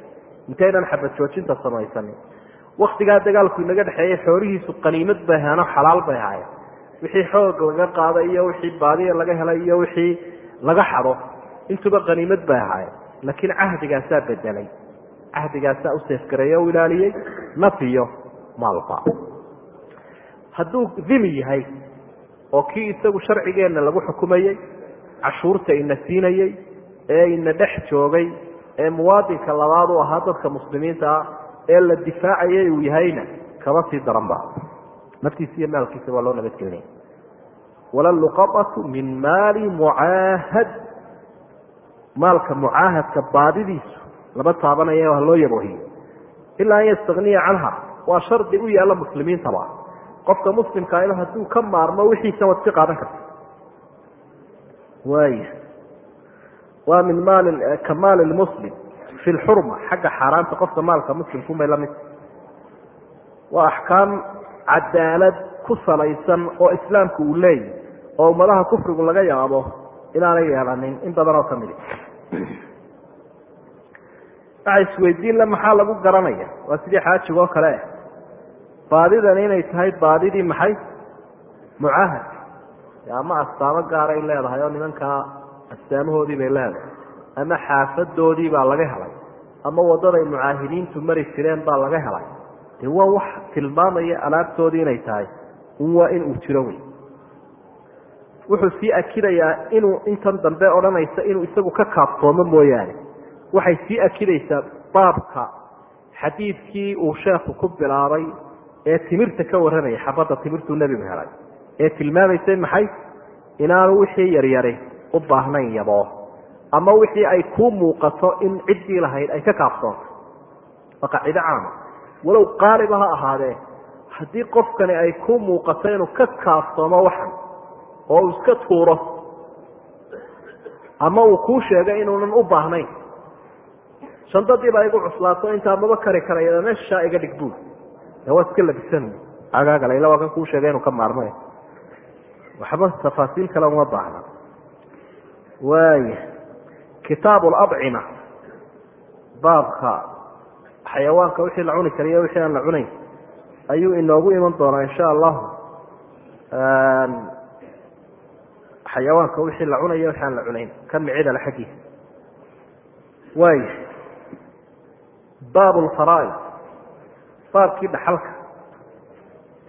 intaynan xabad joojinta samaysanin waktigaa dagaalku inaga dhexeeyey xoolihiisu qaniimad bay ahaano xalaal bay ahaayeen wixii xoog laga qaada iyo wixii baadiya laga helay iyo wixii laga xado intuba qaniimad bay ahaayeen laakiin cahdigaasaa bedelay cahdigaasaa u seefgareeye o ilaaliyey nafiyo maalba. Hadduu dimi yahay oo kii isagu sharcigeenna lagu xukumayey cashuurta ina siinayey ee ina dhex joogay ee muwaadinka labaad u ahaa dadka muslimiinta ah ee la difaacayay uu yahayna kama sii daran ba naftiisa iyo maalkiisa waa loo nabadgelinaya wala luqaatu min maali mucaahad. Maalka mucaahadka baadidiisu lama taabanaya ha loo yaboohiyo ilaa an yastagniya canha. Waa shardi u yaalla muslimiintaba qofka muslimkaa inu hadduu ka maarmo wixiisa waad ka qaadan karta. Waaya waa min maali ka maali lmuslim fi lxurma xagga xaaraanta qofka maalka muslimkuunbay la mid waa axkaam cadaalad ku salaysan oo islaamku uu leeyahy oo ummadaha kufrigu laga yaabo inaanay yeelanin in badan oo kamidi waxa isweydiin le maxaa lagu garanaya waa sidii xaajiga oo kale baadidani inay tahay baadidii maxay mucaahad ama astaamo gaaray leedahay oo nimankaa astaamahoodii bay leedahay ama xaafadoodii baa laga helay ama wadaday mucaahidiintu mari jireen baa laga helay. Dee waa wax tilmaamaya alaabtoodii inay tahay. Un waa in uu jiro wey. Wuxuu sii akidayaa inuu intan dambe odhanaysa inuu isagu ka kaaftoomo mooyaane. Waxay sii akidaysaa baabka xadiidkii uu sheekhu ku bilaabay ee timirta ka warramaya xabadda timirtuu nebigu helay. Ee tilmaamaysay maxay? Inaanu wixii yaryari u baahnayn yaboo ama wixii ay kuu muuqato in ciddii lahayd ay ka kaaftoonto waa qaacido caama walow qaaliba ha ahaadee haddii qofkani ay kuu muuqato inuu ka kaaftoomo waxan oo uu iska tuuro ama uu kuu sheego inuunan u baahnayn shandadiibaa igu cuslaato intaa maba kari karaya meeshaa iga dhig buul de waa iska labisan. Agaagala ila waa kan kuu sheegay inuu ka maarmay. Waxba tafaasiil kale uma baahna. Waaya kitaabu alabcima baabka xayawaanka wixii la cuni kariyo wixii aan la cunayn ayuu inoogu iman doonaa insha allahu. Xayawaanka wixii la cunayo wixii aan la cunayn ka micidala xaggiisa. Waaya baab lfaraaid baabkii dhaxalka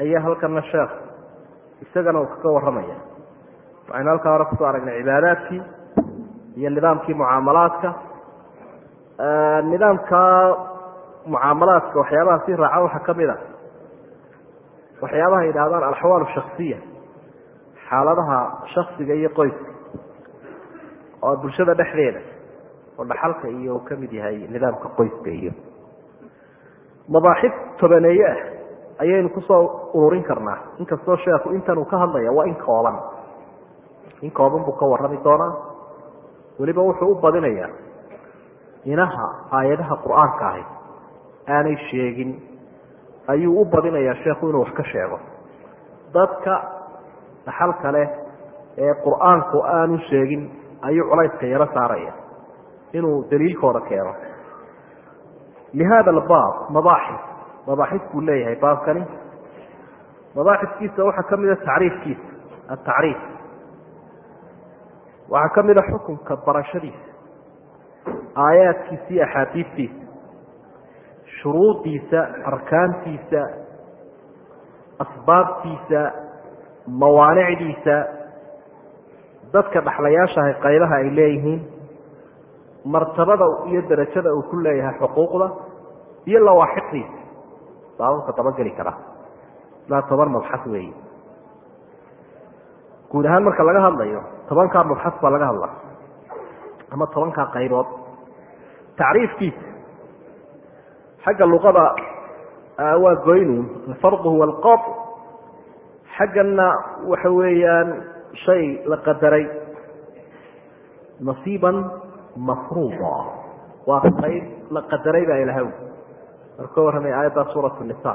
ayaa halkana sheekh isagana uu kaga warramaya waxaynu halkaa hore ku soo aragnay cibaadaadkii iyo nidaamkii mucaamalaadka. Nidaamka mucaamalaadka waxyaabaha si raaca waxaa ka mid a. Waxyaabaha yidhahdaan alaxwaal shaksiya xaaladaha shaksiga iyo qoyska oo bulshada dhexdeeda oo dhaxalka iyo uu ka mid yahay nidaamka qoyska iyo. Mabaaxid tobaneeye ah ayaynu ku soo ururin karnaa. Inkastoo sheekhu intan uu ka hadlaya waa in kooban. In kooban buu ka warrami doonaa weliba wuxuu u badinayaa inaha aayadaha qur'aanka ahi aanay sheegin ayuu u badinayaa sheekhu inuu wax ka sheego. Dadka dhaxalka leh ee qur'aanku aanu sheegin ayuu culayska yaro saaraya inuu daliilkooda keeno. Lihada albaab mabaaxis mabaaxis buu leeyahay baabkani. Mabaaxiskiisa waxaa ka mida tacriifkiisa atacriif waxaa ka mida xukunka barashadiisa aayaadkiisa iyo axaadiistiisa shuruudiisa arkaantiisa asbaabtiisa mawaanicdiisa dadka dhaxlayaashahay qaybaha ay leeyihiin martabada iyo derajada uu ku leeyahay xuquuqda iyo lawaaxiqdiisa baababka dabageli kara. Ilaa toban mabxas weeye guud ahaan marka laga hadlayo tobankaa mabxas baa laga hadla ama tobankaa qaybood tacriifkiisa. Xagga luqada waa goynun alfardu huwa alqaط xaggana waxa weeyaan shay la qadaray. Nasiiban mafruuda. Waa qayb la qadaray baa ilahay marka ka warramay aayaddaa suurat nisa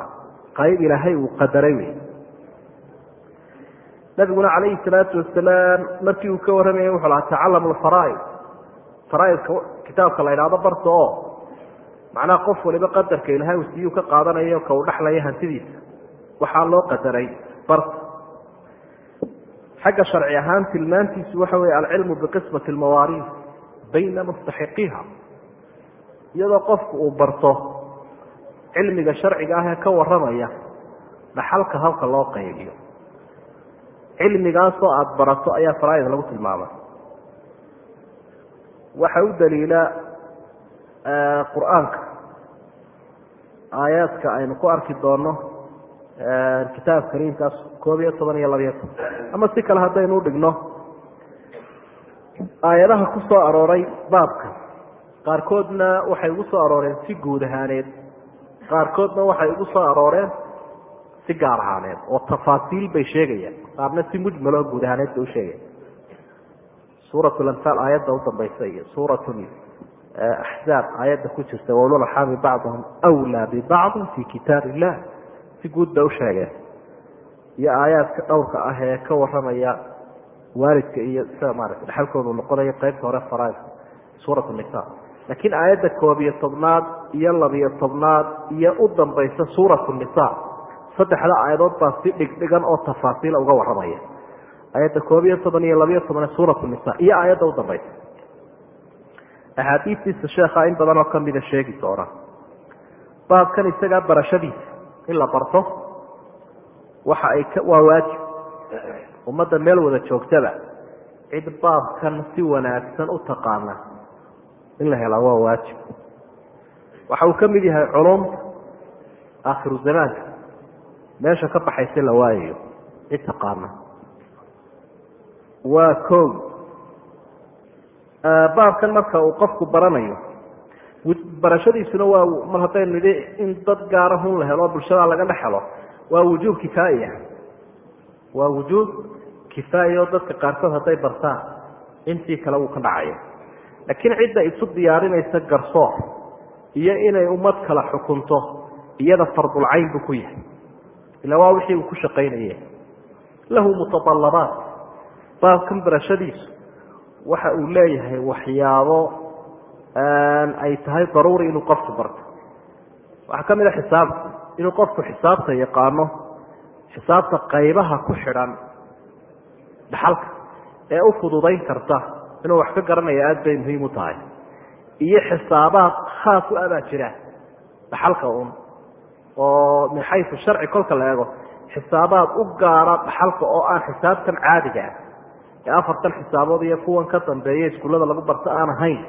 qayb ilaahay uu qadaray wey nabiguna calayhi salaatu wasalaam markii uu ka warramayay wuxuu lahaa tacalamu alfaraaid faraaidka kitaabka la idhaahdo barta oo macnaha qof waliba qadarka ilahay uu siyuu ka qaadanayo ka uu dhexlaya hantidiisa. Waxaa loo qadaray barta xagga sharci ahaan tilmaantiisu waxa weeye alcilmu biqismati almawaariis bayna mustaxiqiiha iyadoo qofku uu barto cilmiga sharciga ah ee ka warramaya dhaxalka habka loo qaybiyo cilmigaasoo aada barato ayaa faraaid lagu tilmaamay. Waxa u daliila qur'aanka. Aayaadka aynu ku arki doono kitaab kariimkaas koob iyo toban iyo labiyo toban. Ama si kale haddaynu udhigno aayadaha ku soo arooray baabka. Qaarkoodna waxay ugu soo arooreen si guud ahaaneed. Qaarkoodna waxay ugu soo arooreen si gaar ahaaneed oo tafaasiil bay sheegayaan qaarna si mujmaloo guud ahaaneed bay usheegaya suurat lanfaal aayadda udambaysa iyo suurat axzaab aayadda ku jirta walulaxaami bacduhum wlaa bibacdi fi kitaab illah si guud bay usheegeen iyo aayaadka dhowrka ah ee ka waramaya waalidka iyo sida maarata dhexalkoodu noqonayo qeybta hore faraaid suurat nisa laakiin aayadda koob iyo tobnaad iyo labiyo tobnaad iyo u dambaysa suurat nisa saddexda aayadood baa si dhigdhigan oo tafaasiila uga warramaya. Aayadda koob iyo toban iyo labiyo toban suurat nisa iyo aayadda u dambaysa axaadiistiisa sheekha in badan oo kamida sheegi doona. Baabkan isagaa barashadiisa in la barto waxa ay waa waajib. Ummadda meel wada joogtaba cid baabkan si wanaagsan u taqaana in la helaa waa waajib. Waxa uu ka mid yahay culumta aakhiru zamaanka meesha ka baxaysa la waayayo. Cid waa ko baabkan marka uu qofku baranayo barashadiisuna waa mar haddaynu nidhi in dad gaara hun la helo bulshada laga dhex helo waa wujuub kifaaya waa wujuub kifaaya oo dadka qaarkood hadday bartaan intii kale wuu ka dhacaya laakiin cidda isu diyaarinaysa garsoor iyo inay ummad kala xukunto iyada fardulcayn buu ku yahay ila waa wixii uu ku shaqaynaye lahu mutaallabaat baabkan barashadiisu waxa uu leeyahay waxyaabo ay tahay daruuri inuu qofku barto. Waxaa ka mid a xisaabta inuu qofku xisaabta yaqaano xisaabta qaybaha ku xidhan dhaxalka ee u fududayn karta inuu wax ka garanaya aada bay muhiim u tahay. Iyo xisaabaad khaas u abaa jira dhaxalka un oo min xaysu sharci kolka la eego xisaabaad u gaara dhaxalka oo aan xisaabtan caadiga ah. Ee afartan xisaabood iyo kuwan ka dambeeya iskuullada lagu barto aan ahayn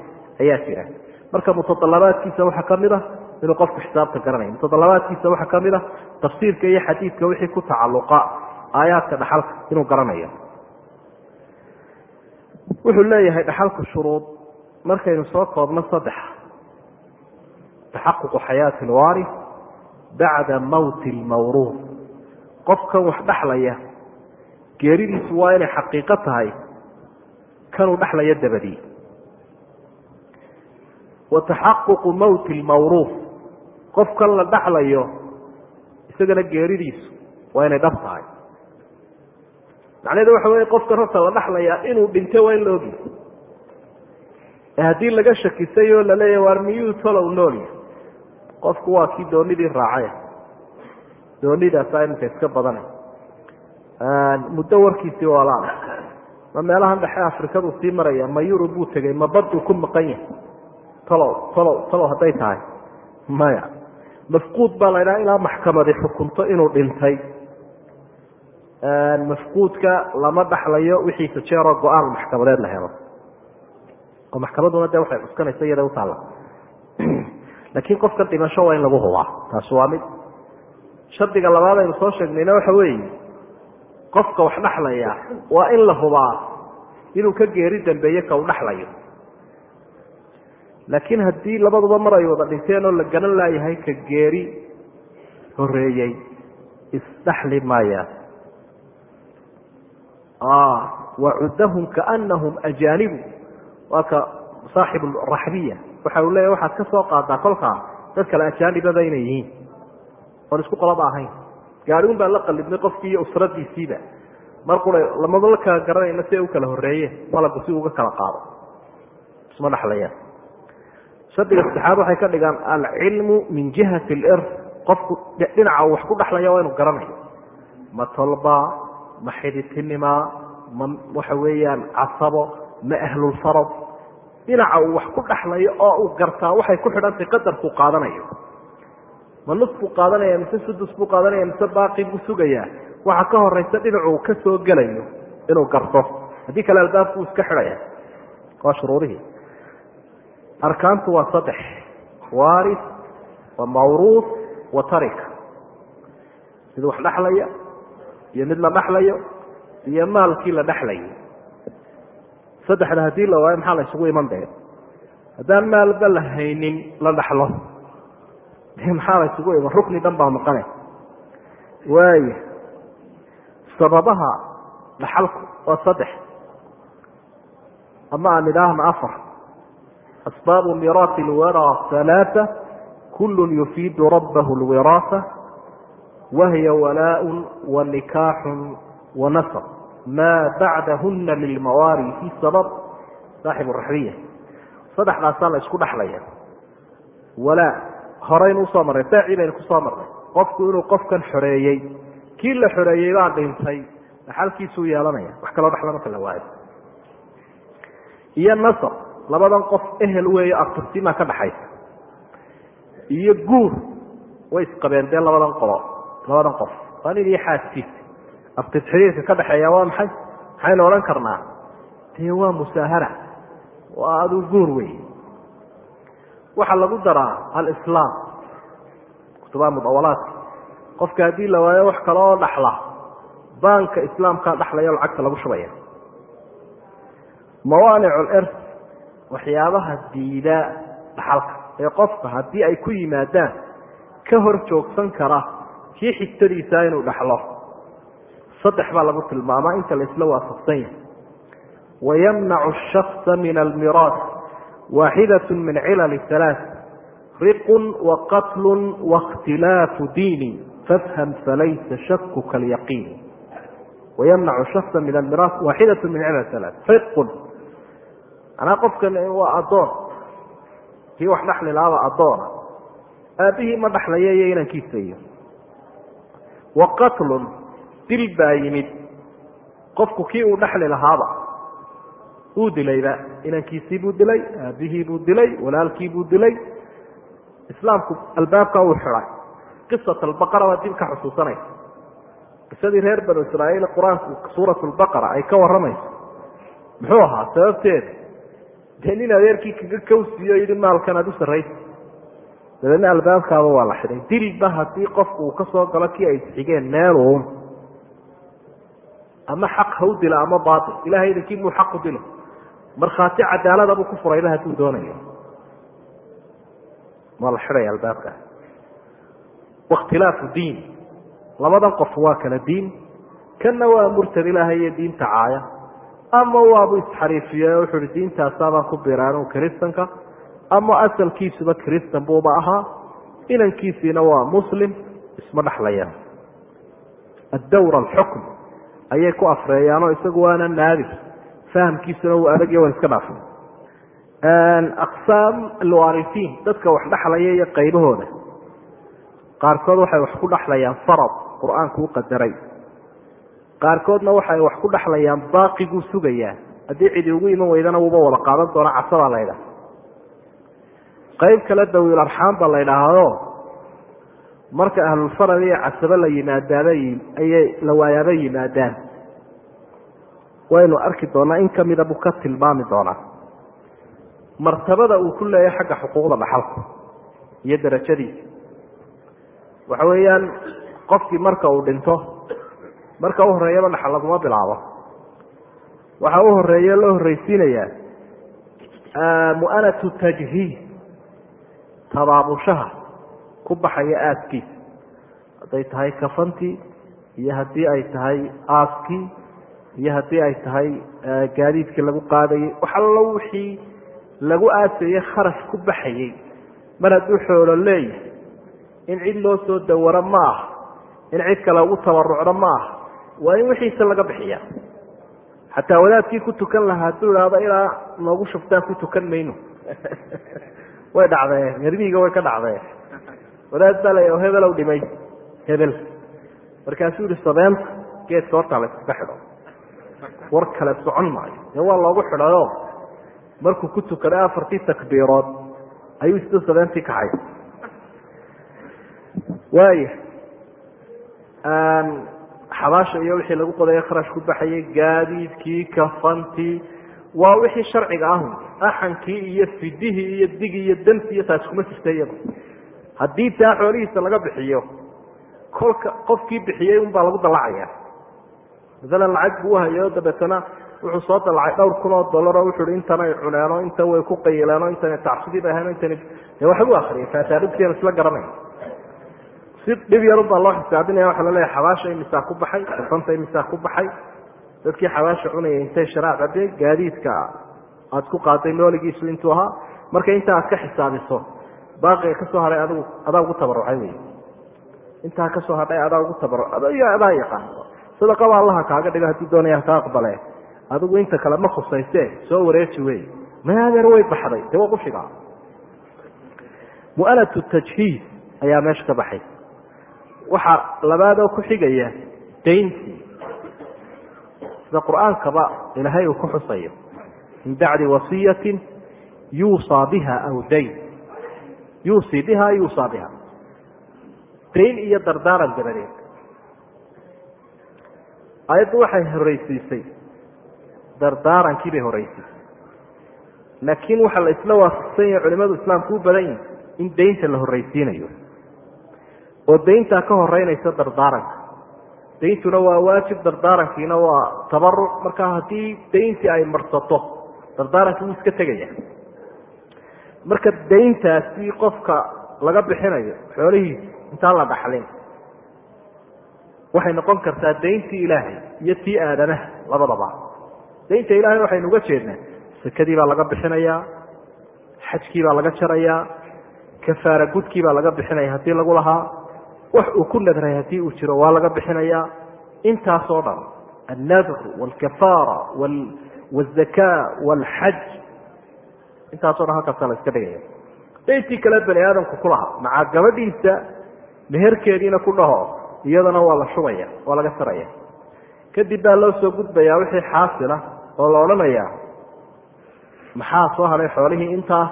ayaa jira. Marka mutadalabaadkiisa waxaa ka mid a inuu qofku xisaabta garanaya mutadalabaadkiisa waxaa ka mid a tafsiirka iyo xadiidka wixii ku tacalluqa aayaadka dhaxalka inuu garanayo. Wuxuu leeyahay dhaxalku shuruud markaynu soo koobno saddex. Taxaququ xayaati lwaari bacda mawti lmawruud qofkan wax dhexlaya geeridiisu waa inay xaqiiqo tahay kanuu dhexlaya dabadii wa taxaququ mawti lmawruuf qofkan la dhexlayo isagana geeridiisu waa inay dhab tahay. Macnaheedu waxa wey qofkan horta la dhexlaya inuu dhintay waa in la ogya haddii laga shakisay oo laleeya waar miyuu tolow noolya qofku waa kii doonidii raacay. Doonidaasa iminka iska badana muddo warkiisii waalaana ma meelahan dhexe afrikadu sii maraya ma yurub buu tegey ma baduu ku maqan yahay. Talow talow talow hadday tahay. Maya. Mafquud baa la ydhaha ilaa maxkamadi xukunto inuu dhintay. Mafquudka lama dhaxlayo wixiisa jeeroo go'aan maxkamadeed la helo. Oo maxkamaduna de waxay cuskanaysa iyada utaalla laakiin qofka dhimasho waa in lagu hubaa taasi waa mid shardiga labaad aynu soo sheegnayna waxa weeye qofka wax dhaxlaya waa in la hubaa inuu ka geeri dambeeye ka u dhaxlayo. Laakiin haddii labaduba mar ay wada dhinteen oo la garan laayahay ka geeri horeeyey isdhaxli maayaan wacudahum kaanahum ajaanibu. Waa ka saaxib raxbiya waxa uu leeya waxaad ka qaadaa kolkaa dad kale ajaanibada inay yihiin. Oon isku qolaba ahayn. Gaariun baa la qalibnay qofkii iyo usradiisiiba. Mar qura lamaba la kala garanayna si u kala horeeyeen malabku si uga kala qaado. Isma dhaxlayaan. Shardiga saddexaad waxay ka dhigaan alcilmu min jihatilir qofku dhinaca wax ku dhaxlaya waa inuu garanayo. Ma tolba ma xiditinimaa ma waxa weeyaan casabo ma ahlulfarad dhinaca uu wax ku dhaxlayo oo uu gartaa waxay ku xidhantay qadarkuu qaadanayo. Ma nus buu qaadanaya mise sudus buu qaadanaya mise baaqi buu sugayaa? Waxa ka horeysa dhinacuu ka soo gelayo inuu garto. Haddii kale albaabku iska xidhaya waa shuruudihii. Arkaantu waa saddex. Waris wa mawruuf wa tarika mid wax dhaxlaya iyo mid la dhaxlayo iyo maalkii la dhexlayay saddexda haddii la waayo maxaa la isugu iman dee haddaan maalba la haynin la dhaxlo. Maxaa la isugu iman? Rukni dhan baa maqane. Waaya sababaha dhaxalku waa saddex. Ama aan idhaahna afar. Asbaabu miraati lwara halaaa kullu yufiidu rabbahu lwiraasa wahiya walaaء wa nikaaxu wa nasr maa bacdahuna lilmawaarifi sabab saaxib raxbiya saddexdaasaa la isku dhaxlaya walaa horaynu u soo marnay beecii baynu ku soo marnay qofku inuu qofkan xoreeyey kii la xoreeyey baa dhintay dhaxalkiisuu yeelanaya wax kaloo dhaxla marka waayo iyo nasr labadan qof ehel weeyo abtirsimaa ka dhaxaysa iyo guur way isqabeen dee labadan qolo labadan qof waa nin iyo xaaskiisa abtir xiriirka ka dhexeeya waa maxay? Maxaynu odhan karnaa? Dee waa musaahara. Waa aduu guur wey waxaa lagu daraa alislaam. Kutubaha mudawalaadka. Qofka haddii la waayo wax kale oo dhaxla baanka islaamkaa dhaxlaya o lacagta lagu shubaya. Mawaanic lrs waxyaabaha diida dhaxalka. Ee qofka haddii ay ku yimaadaan ka hor joogsan kara kii xigtadiisa inuu dhaxlo saddex baa lagu tilmaamaa inta laisla waafaqsan yahay. Wayamnacu ashaksa min almiraas waaxidat min cilal halaa riqun waqatlun waاkhtilaafu diini fafham falaysa shakuka alyaqiin. Wayamnacu shaksa min almiraas waaxidat min cilal halaa riqun. Anaa qofkan waa addoon. Kii wax dhexli laaba addoona aabbihii ma dhexlaya inankiisa iyo waqatlun dil baa yimid. Qofku kii uu dhexli lahaaba uu dilayba inankiisii buu dilay aabihii buu dilay walaalkii buu dilay. Islaamku albaabka uu xiday qisat albaqara waa dib ka xusuusanaysa qisadii reer banu israaiil qur'aanku suurat lbaqara ay ka waramayso muxuu ahaa sababteeda dee adeerkii kaga kawsiiyo yidhi maalkan aad u sarraysa. Dabeedna albaabkaaba waa la xidhay. Dilba haddii qofku uu ka soo galo kii ay isxigeen meeluun ama xaq ha u dila ama baail ilahay idinkii muu xaq u dilo. Markhaati cadaalada buu ku furayba hadduu doonayo. Waa la xidhaya albaabka. Wakhtilaafu diin. Labadan qof waa kala diin. Kanna waa murtad ilaahay iyo diinta caaya. Ama waabu isxariifiye wuxuu hi diintaasaabaan ku biraanu kristanka ama asalkiisuba kristan buuba ahaa. Inankiisiina waa muslim isma dhexlayaan addawr alxukm ayay ku afreeyaanoo isagu waana naadir fahamkiisuna wuu adagyo waan iska dhaafin. Aqsaam alwaarifiin dadka wax dhexlaya iyo qaybahooda. Qaarkood waxay wax ku dhexlayaan farad qur'aanku u qadaray. Qaarkoodna waxay wax ku dhexlayaan baaqiguu sugayaa haddii cidi ugu iman weydana wuuba wada qaadan doona casabaa laydha qeyb kale dawiil arxaam ba la ydhaahdo marka ahlulfarad iyo casabo la yimaadaabay ayay la waayaabay yimaadaan waynu arki doonaa in kamida buu ka tilmaami doonaa. Martabada uu ku leeyahay xagga xuquuqda dhaxalka iyo darajadiisa waxa weeyaan qofkii marka uu dhinto marka u horeeyaba dhaxal laguma bilaabo. Waxaa u horeeye loo horreysiinayaa mu'anatu tajhiid tabaabushaha ku baxaya aaskiisa hadday tahay kafantii iyo haddii ay tahay aaskii iyo haddii ay tahay gaadiidkii lagu qaadayay wax wixii lagu aasayey kharash ku baxayey mar hadduu xoolo leeyahay. In cid loo soo dawaro ma aha in cid kale ugu tabarucdo ma aha waa in wixiisa laga bixiya xataa wadaadkii ku tukan lahaa hadduu idhaahdo ilaa noogu shubtaan ku tukan mayno. Way dhacdee hermihiga way ka dhacdee wadaad baa la hebelow dhimay hebel. Markaasuu yihi sabeenta geedka hortaa la iskaga xidho. War kale socon maayo. Dee waa loogu xidhayo markuu ku tukaday afartii takbiirood ayuu sida sabeentii kacay. Waaya xabaasha iyo wixii lagu qodayo kharash ku baxayay gaadiidkii kafantii waa wixii sharciga ahu axankii iyo fidihii iyo digii iyo dantii iyo taas kuma jirta iyada haddii taa xoolihiisa laga bixiyo kolka qofkii bixiyey un baa lagu dallacaya. Masalan lacag buu uhayo dabeetana wuxuu soo dallacay dhowr kun oo dollar oo wuxuu hi intan ay cuneeno intan way ku qayileeno intani tacsidii bay ahayn intani dee waxba u akriyay faataaribtiina isla garanay si dhib yarun baa loo xisaabinaya waxaa la leeyahay xabaasha imisaa ku baxay kafanta imisaa ku baxay. Dadkii xabaasha cunaya intay sharaac cadee gaadiidka aad ku qaaday nooligiisu intuu ahaa. Marka inta aad ka xisaabiso baaqiga ka soo hadhay adigu adaa ugu tabarucay wey intaa ka soo hadhay adaa ugu tabaru iyo adaa yaqaan sadaqaba allaha kaaga dhigo haddii doonaya haka aqbale. Adigu inta kale ma khusayse soo wareeji wey maadeer way baxday dee waa qushiga. Mu'anatu tajhiis ayaa meesha ka baxay. Waxaa labaadoo ku xigaya dayntii. Sida qur'aankaba ilaahay uu ku xusayo. Min bacdi wasiyatin yuusaa biha aw dayn yuusii biha yuusaa biha dayn iyo dardaaran dabadeed ayaddu waxay horeysiisay dardaarankii bay horeysiisay laakiin waxaa la isla waafaqsan yahay culimadu islaamku u badan yihiin in daynta la horeysiinayo oo dayntaa ka horeynaysa dardaaranka dayntuna waa waajib dardaarankiina waa tabaruc markaa haddii dayntii ay marsato dardaarankii wuu iska tegaya marka dayntaasi qofka laga bixinayo xoolihiisa intaan la dhaxlin. Waxay noqon kartaa dayntii ilaahay iyo tii aadanaha labadaba. Daynta ilahay waxaynu uga jeednaa sekadii baa laga bixinayaa xajkii baa laga jarayaa kafaara gudkii baa laga bixinaya haddii lagu lahaa wax uu ku nadray haddii uu jiro waa laga bixinayaa. Intaasoo dhan annadr waalkafaara wazaka waalxaj intaasoo dhan halkaasa la iska dhigaya dayntii kale bani aadamku ku macaa gabadhiisa meherkeediina ku dhaho iyadana waa la shubaya waa laga saraya. Kadib baa loo soo gudbayaa wixii xaasila oo la odhanayaa maxaa soo hadhay xoolihii intaa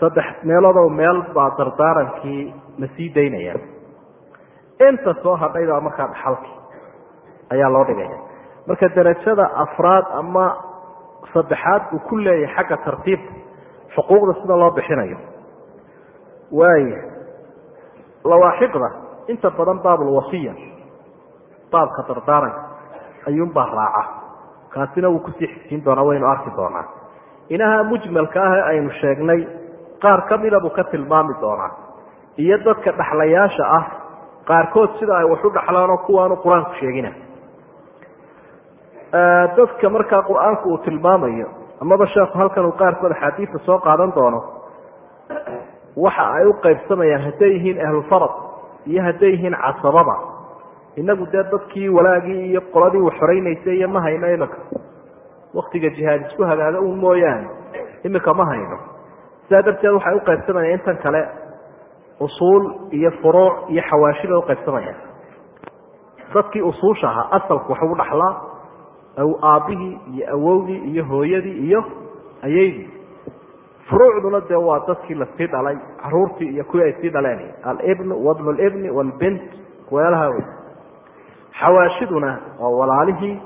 saddex meeloodoo meel baa dardaarankii la sii daynaya inta soo hadhay baa markaa dhaxalkii ayaa loo dhigaya marka derajada afraad ama saddexaad uu ku leeyahay xagga tartiibta xuquuqda sida loo bixinayo. Waaya lawaaxiqda inta badan baabulwasiya baabka dardaaranka ayuunbaa raaca. Kaasina wuu ku sii xigsiin doonaa waynu arki doonaa. Inaha mujmalka ah ee aynu sheegnay qaar ka mida buu ka tilmaami doonaa. Iyo dadka dhaxlayaasha ah qaarkood sida ay wax u dhaxlaanoo kuwaanu qur'aanku sheegina. Dadka markaa qur'aanku uu tilmaamayo amaba sheekhu halkan uu qaarkood axaadiista soo qaadan doono waxa ay u qaybsamayaan hadday yihiin ahlulfarad iyo hadday yihiin casabada. Inagu dee dadkii walaagii iyo qoladii wax horeynaysay iyo ma hayno imika waktiga jihaad isku hagaaga un mooyaane imika ma hayno. Sidaa darteed waxay uqaybsamayaan intan kale usuul iyo furuuc iyo xawaashi bay uqaybsamayaan dadkii usuusha ahaa asalku wax ugu dhaxlaa aabbihii iyo awowgii iyo hooyadii iyo ayaydii furuucduna dee waa dadkii la sii dhalay caruurtii iyo kuwii ay sii dhaleen. Alibnu wabnu walbint kuweelaha wey. Xawaashiduna waa walaalihii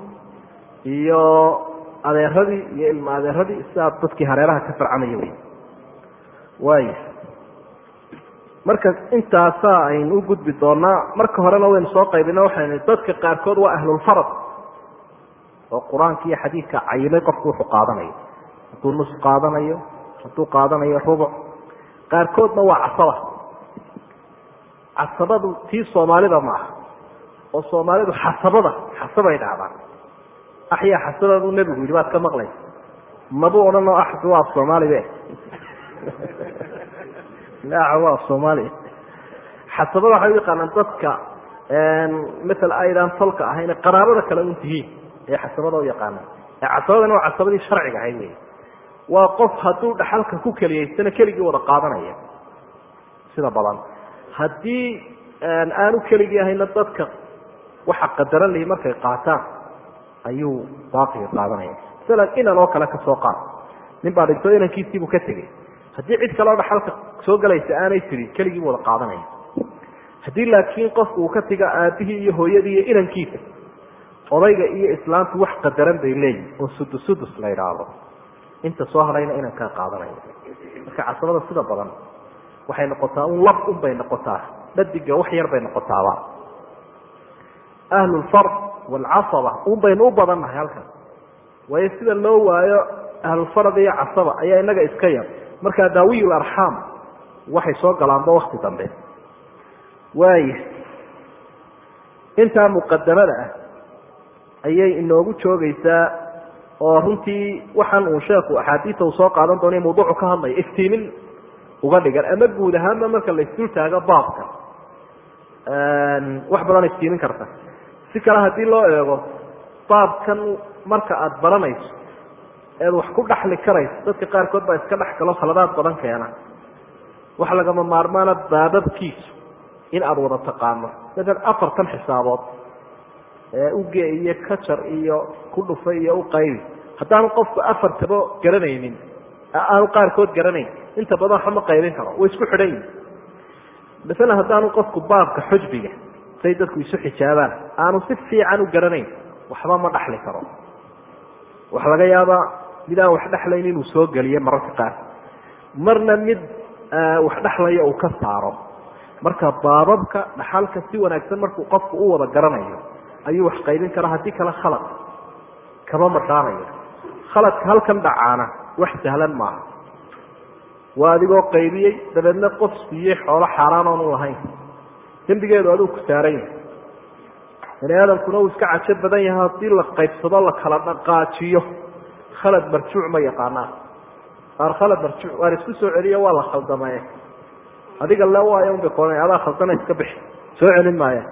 iyo adeeradii iyo ilma adeeradii sidaa dadkii hareeraha ka farcamaya wey. Waaya marka intaasaa aynu u gudbi doonaa marka horena waynu soo qaybina waxaynu dadka qaarkood waa ahlulfarad oo qur'aanka iyo xadiidka cayimay qofku wuxuu qaadanayo. Hadduu nus qaadanayo hadduu qaadanayo rubuc qaarkoodna waa casaba. Casabadu tii soomaalida ma aha oo soomaalidu xasabada xasabay dhacdaan axyaa xasaba buu nebigu yidhi baad ka maqlaysa mabuu odhanoo axdu waa af soomaalibe laaca waa af soomaaliya xasabada waxay u yaqaanaan dadka maala aydaan tolka ahayn qaraabada kale un ee xasabada u yaqaanaan. Casabadana waa casabadii sharciga ahayd wey waa qof hadduu dhaxalka ku keliyaystana keligii wada qaadanaya. Sida badan. Haddii aanu keligii ahayna dadka waxa qadaran lihi markay qaataan ayuu baaqiga qaadanaya. Masalan inan oo kale ka soo qaad nin baa dhinto inankiisiibuu ka tegey. Haddii cid kaleo dhaxalka soo galaysa aanay tirin keligii wada qaadanaya. Haddii laakiin qofku uu ka tiga aabihii iyo hooyadii iyo inankiisa odayga iyo islaamtu wax qadaran bay leeyihiin oo sudus sudus la idhaahdo inta soo hadhayna inankaa qaadanaya marka casabada sida badan waxay noqotaa un lab un bay noqotaa dhadiga wax yar bay noqotaaba. Ahlulfard waalcasaba un u badannahay halkan. Waayo sida loo waayo ahlulfarad iyo casaba ayaa inaga iska yar. Markaa daawiyul arxaam waxay soo galaanba wakti dambe. Waaya intaa muqadamada ah ayay inoogu joogaysaa oo runtii waxaan uu sheeku axaadiisa uu soo qaadan doonay mawduucu ka hadlaya iftiimin uga dhigan ama guud ahaanba marka la isdul taago baabka. Wax badan iftiimin karta. Si kale haddii loo eego baabkan marka aada baranayso eed wax ku dhaxli karayso dadka qaarkood baa iska dhex galo khaladaad badan keena. Waxa lagama maarmaana baababkiisu in aada wada taqaano. Maala afartan xisaabood uge iyo kajar iyo ku dhufay iyo uqaybi haddaanu qofku afartaba garanaynin aanu qaarkood garanayn inta badan waxba qaybin karo way isku xidhan yihiin masalan haddaanu qofku baabka xujbiga say dadku isu xijaabaan aanu si fiican u garanayn waxba ma dhaxli karo. Waxa laga yaabaa mid aan wax dhexlayn inuu soo geliyo mararka qaar. Marna mid wax dhexlaya uu ka saaro. Marka baababka dhaxalka si wanaagsan markuu qofku u wada garanayo ayuu wax qaybin karaa haddii kale khalad. Kama madhaanayo khaladka halkan dhacaana wax sahlan maaha. Waa adigoo qaybiyey dabeedna qof siiyey xoolo xaaraan oonu lahayn. Dembigeedu aduu ku saaran yahay. Bani aadamkuna uu iska cajo badan yahay haddii la qaybsado la kala dhaqaajiyo. Khalad marjuuc ma yaqaanaa qaar khalad marjuuc waan isku soo celiyo waa la khaldamaye adiga le waayo unbay koona adaa khaldana iska bixi. Soo celin maaya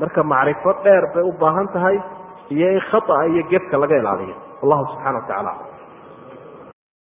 marka macrifo dheer bay u baahan tahay iyo in khata'a iyo gefka laga ilaaliyo. Wallahu subxana wa tacala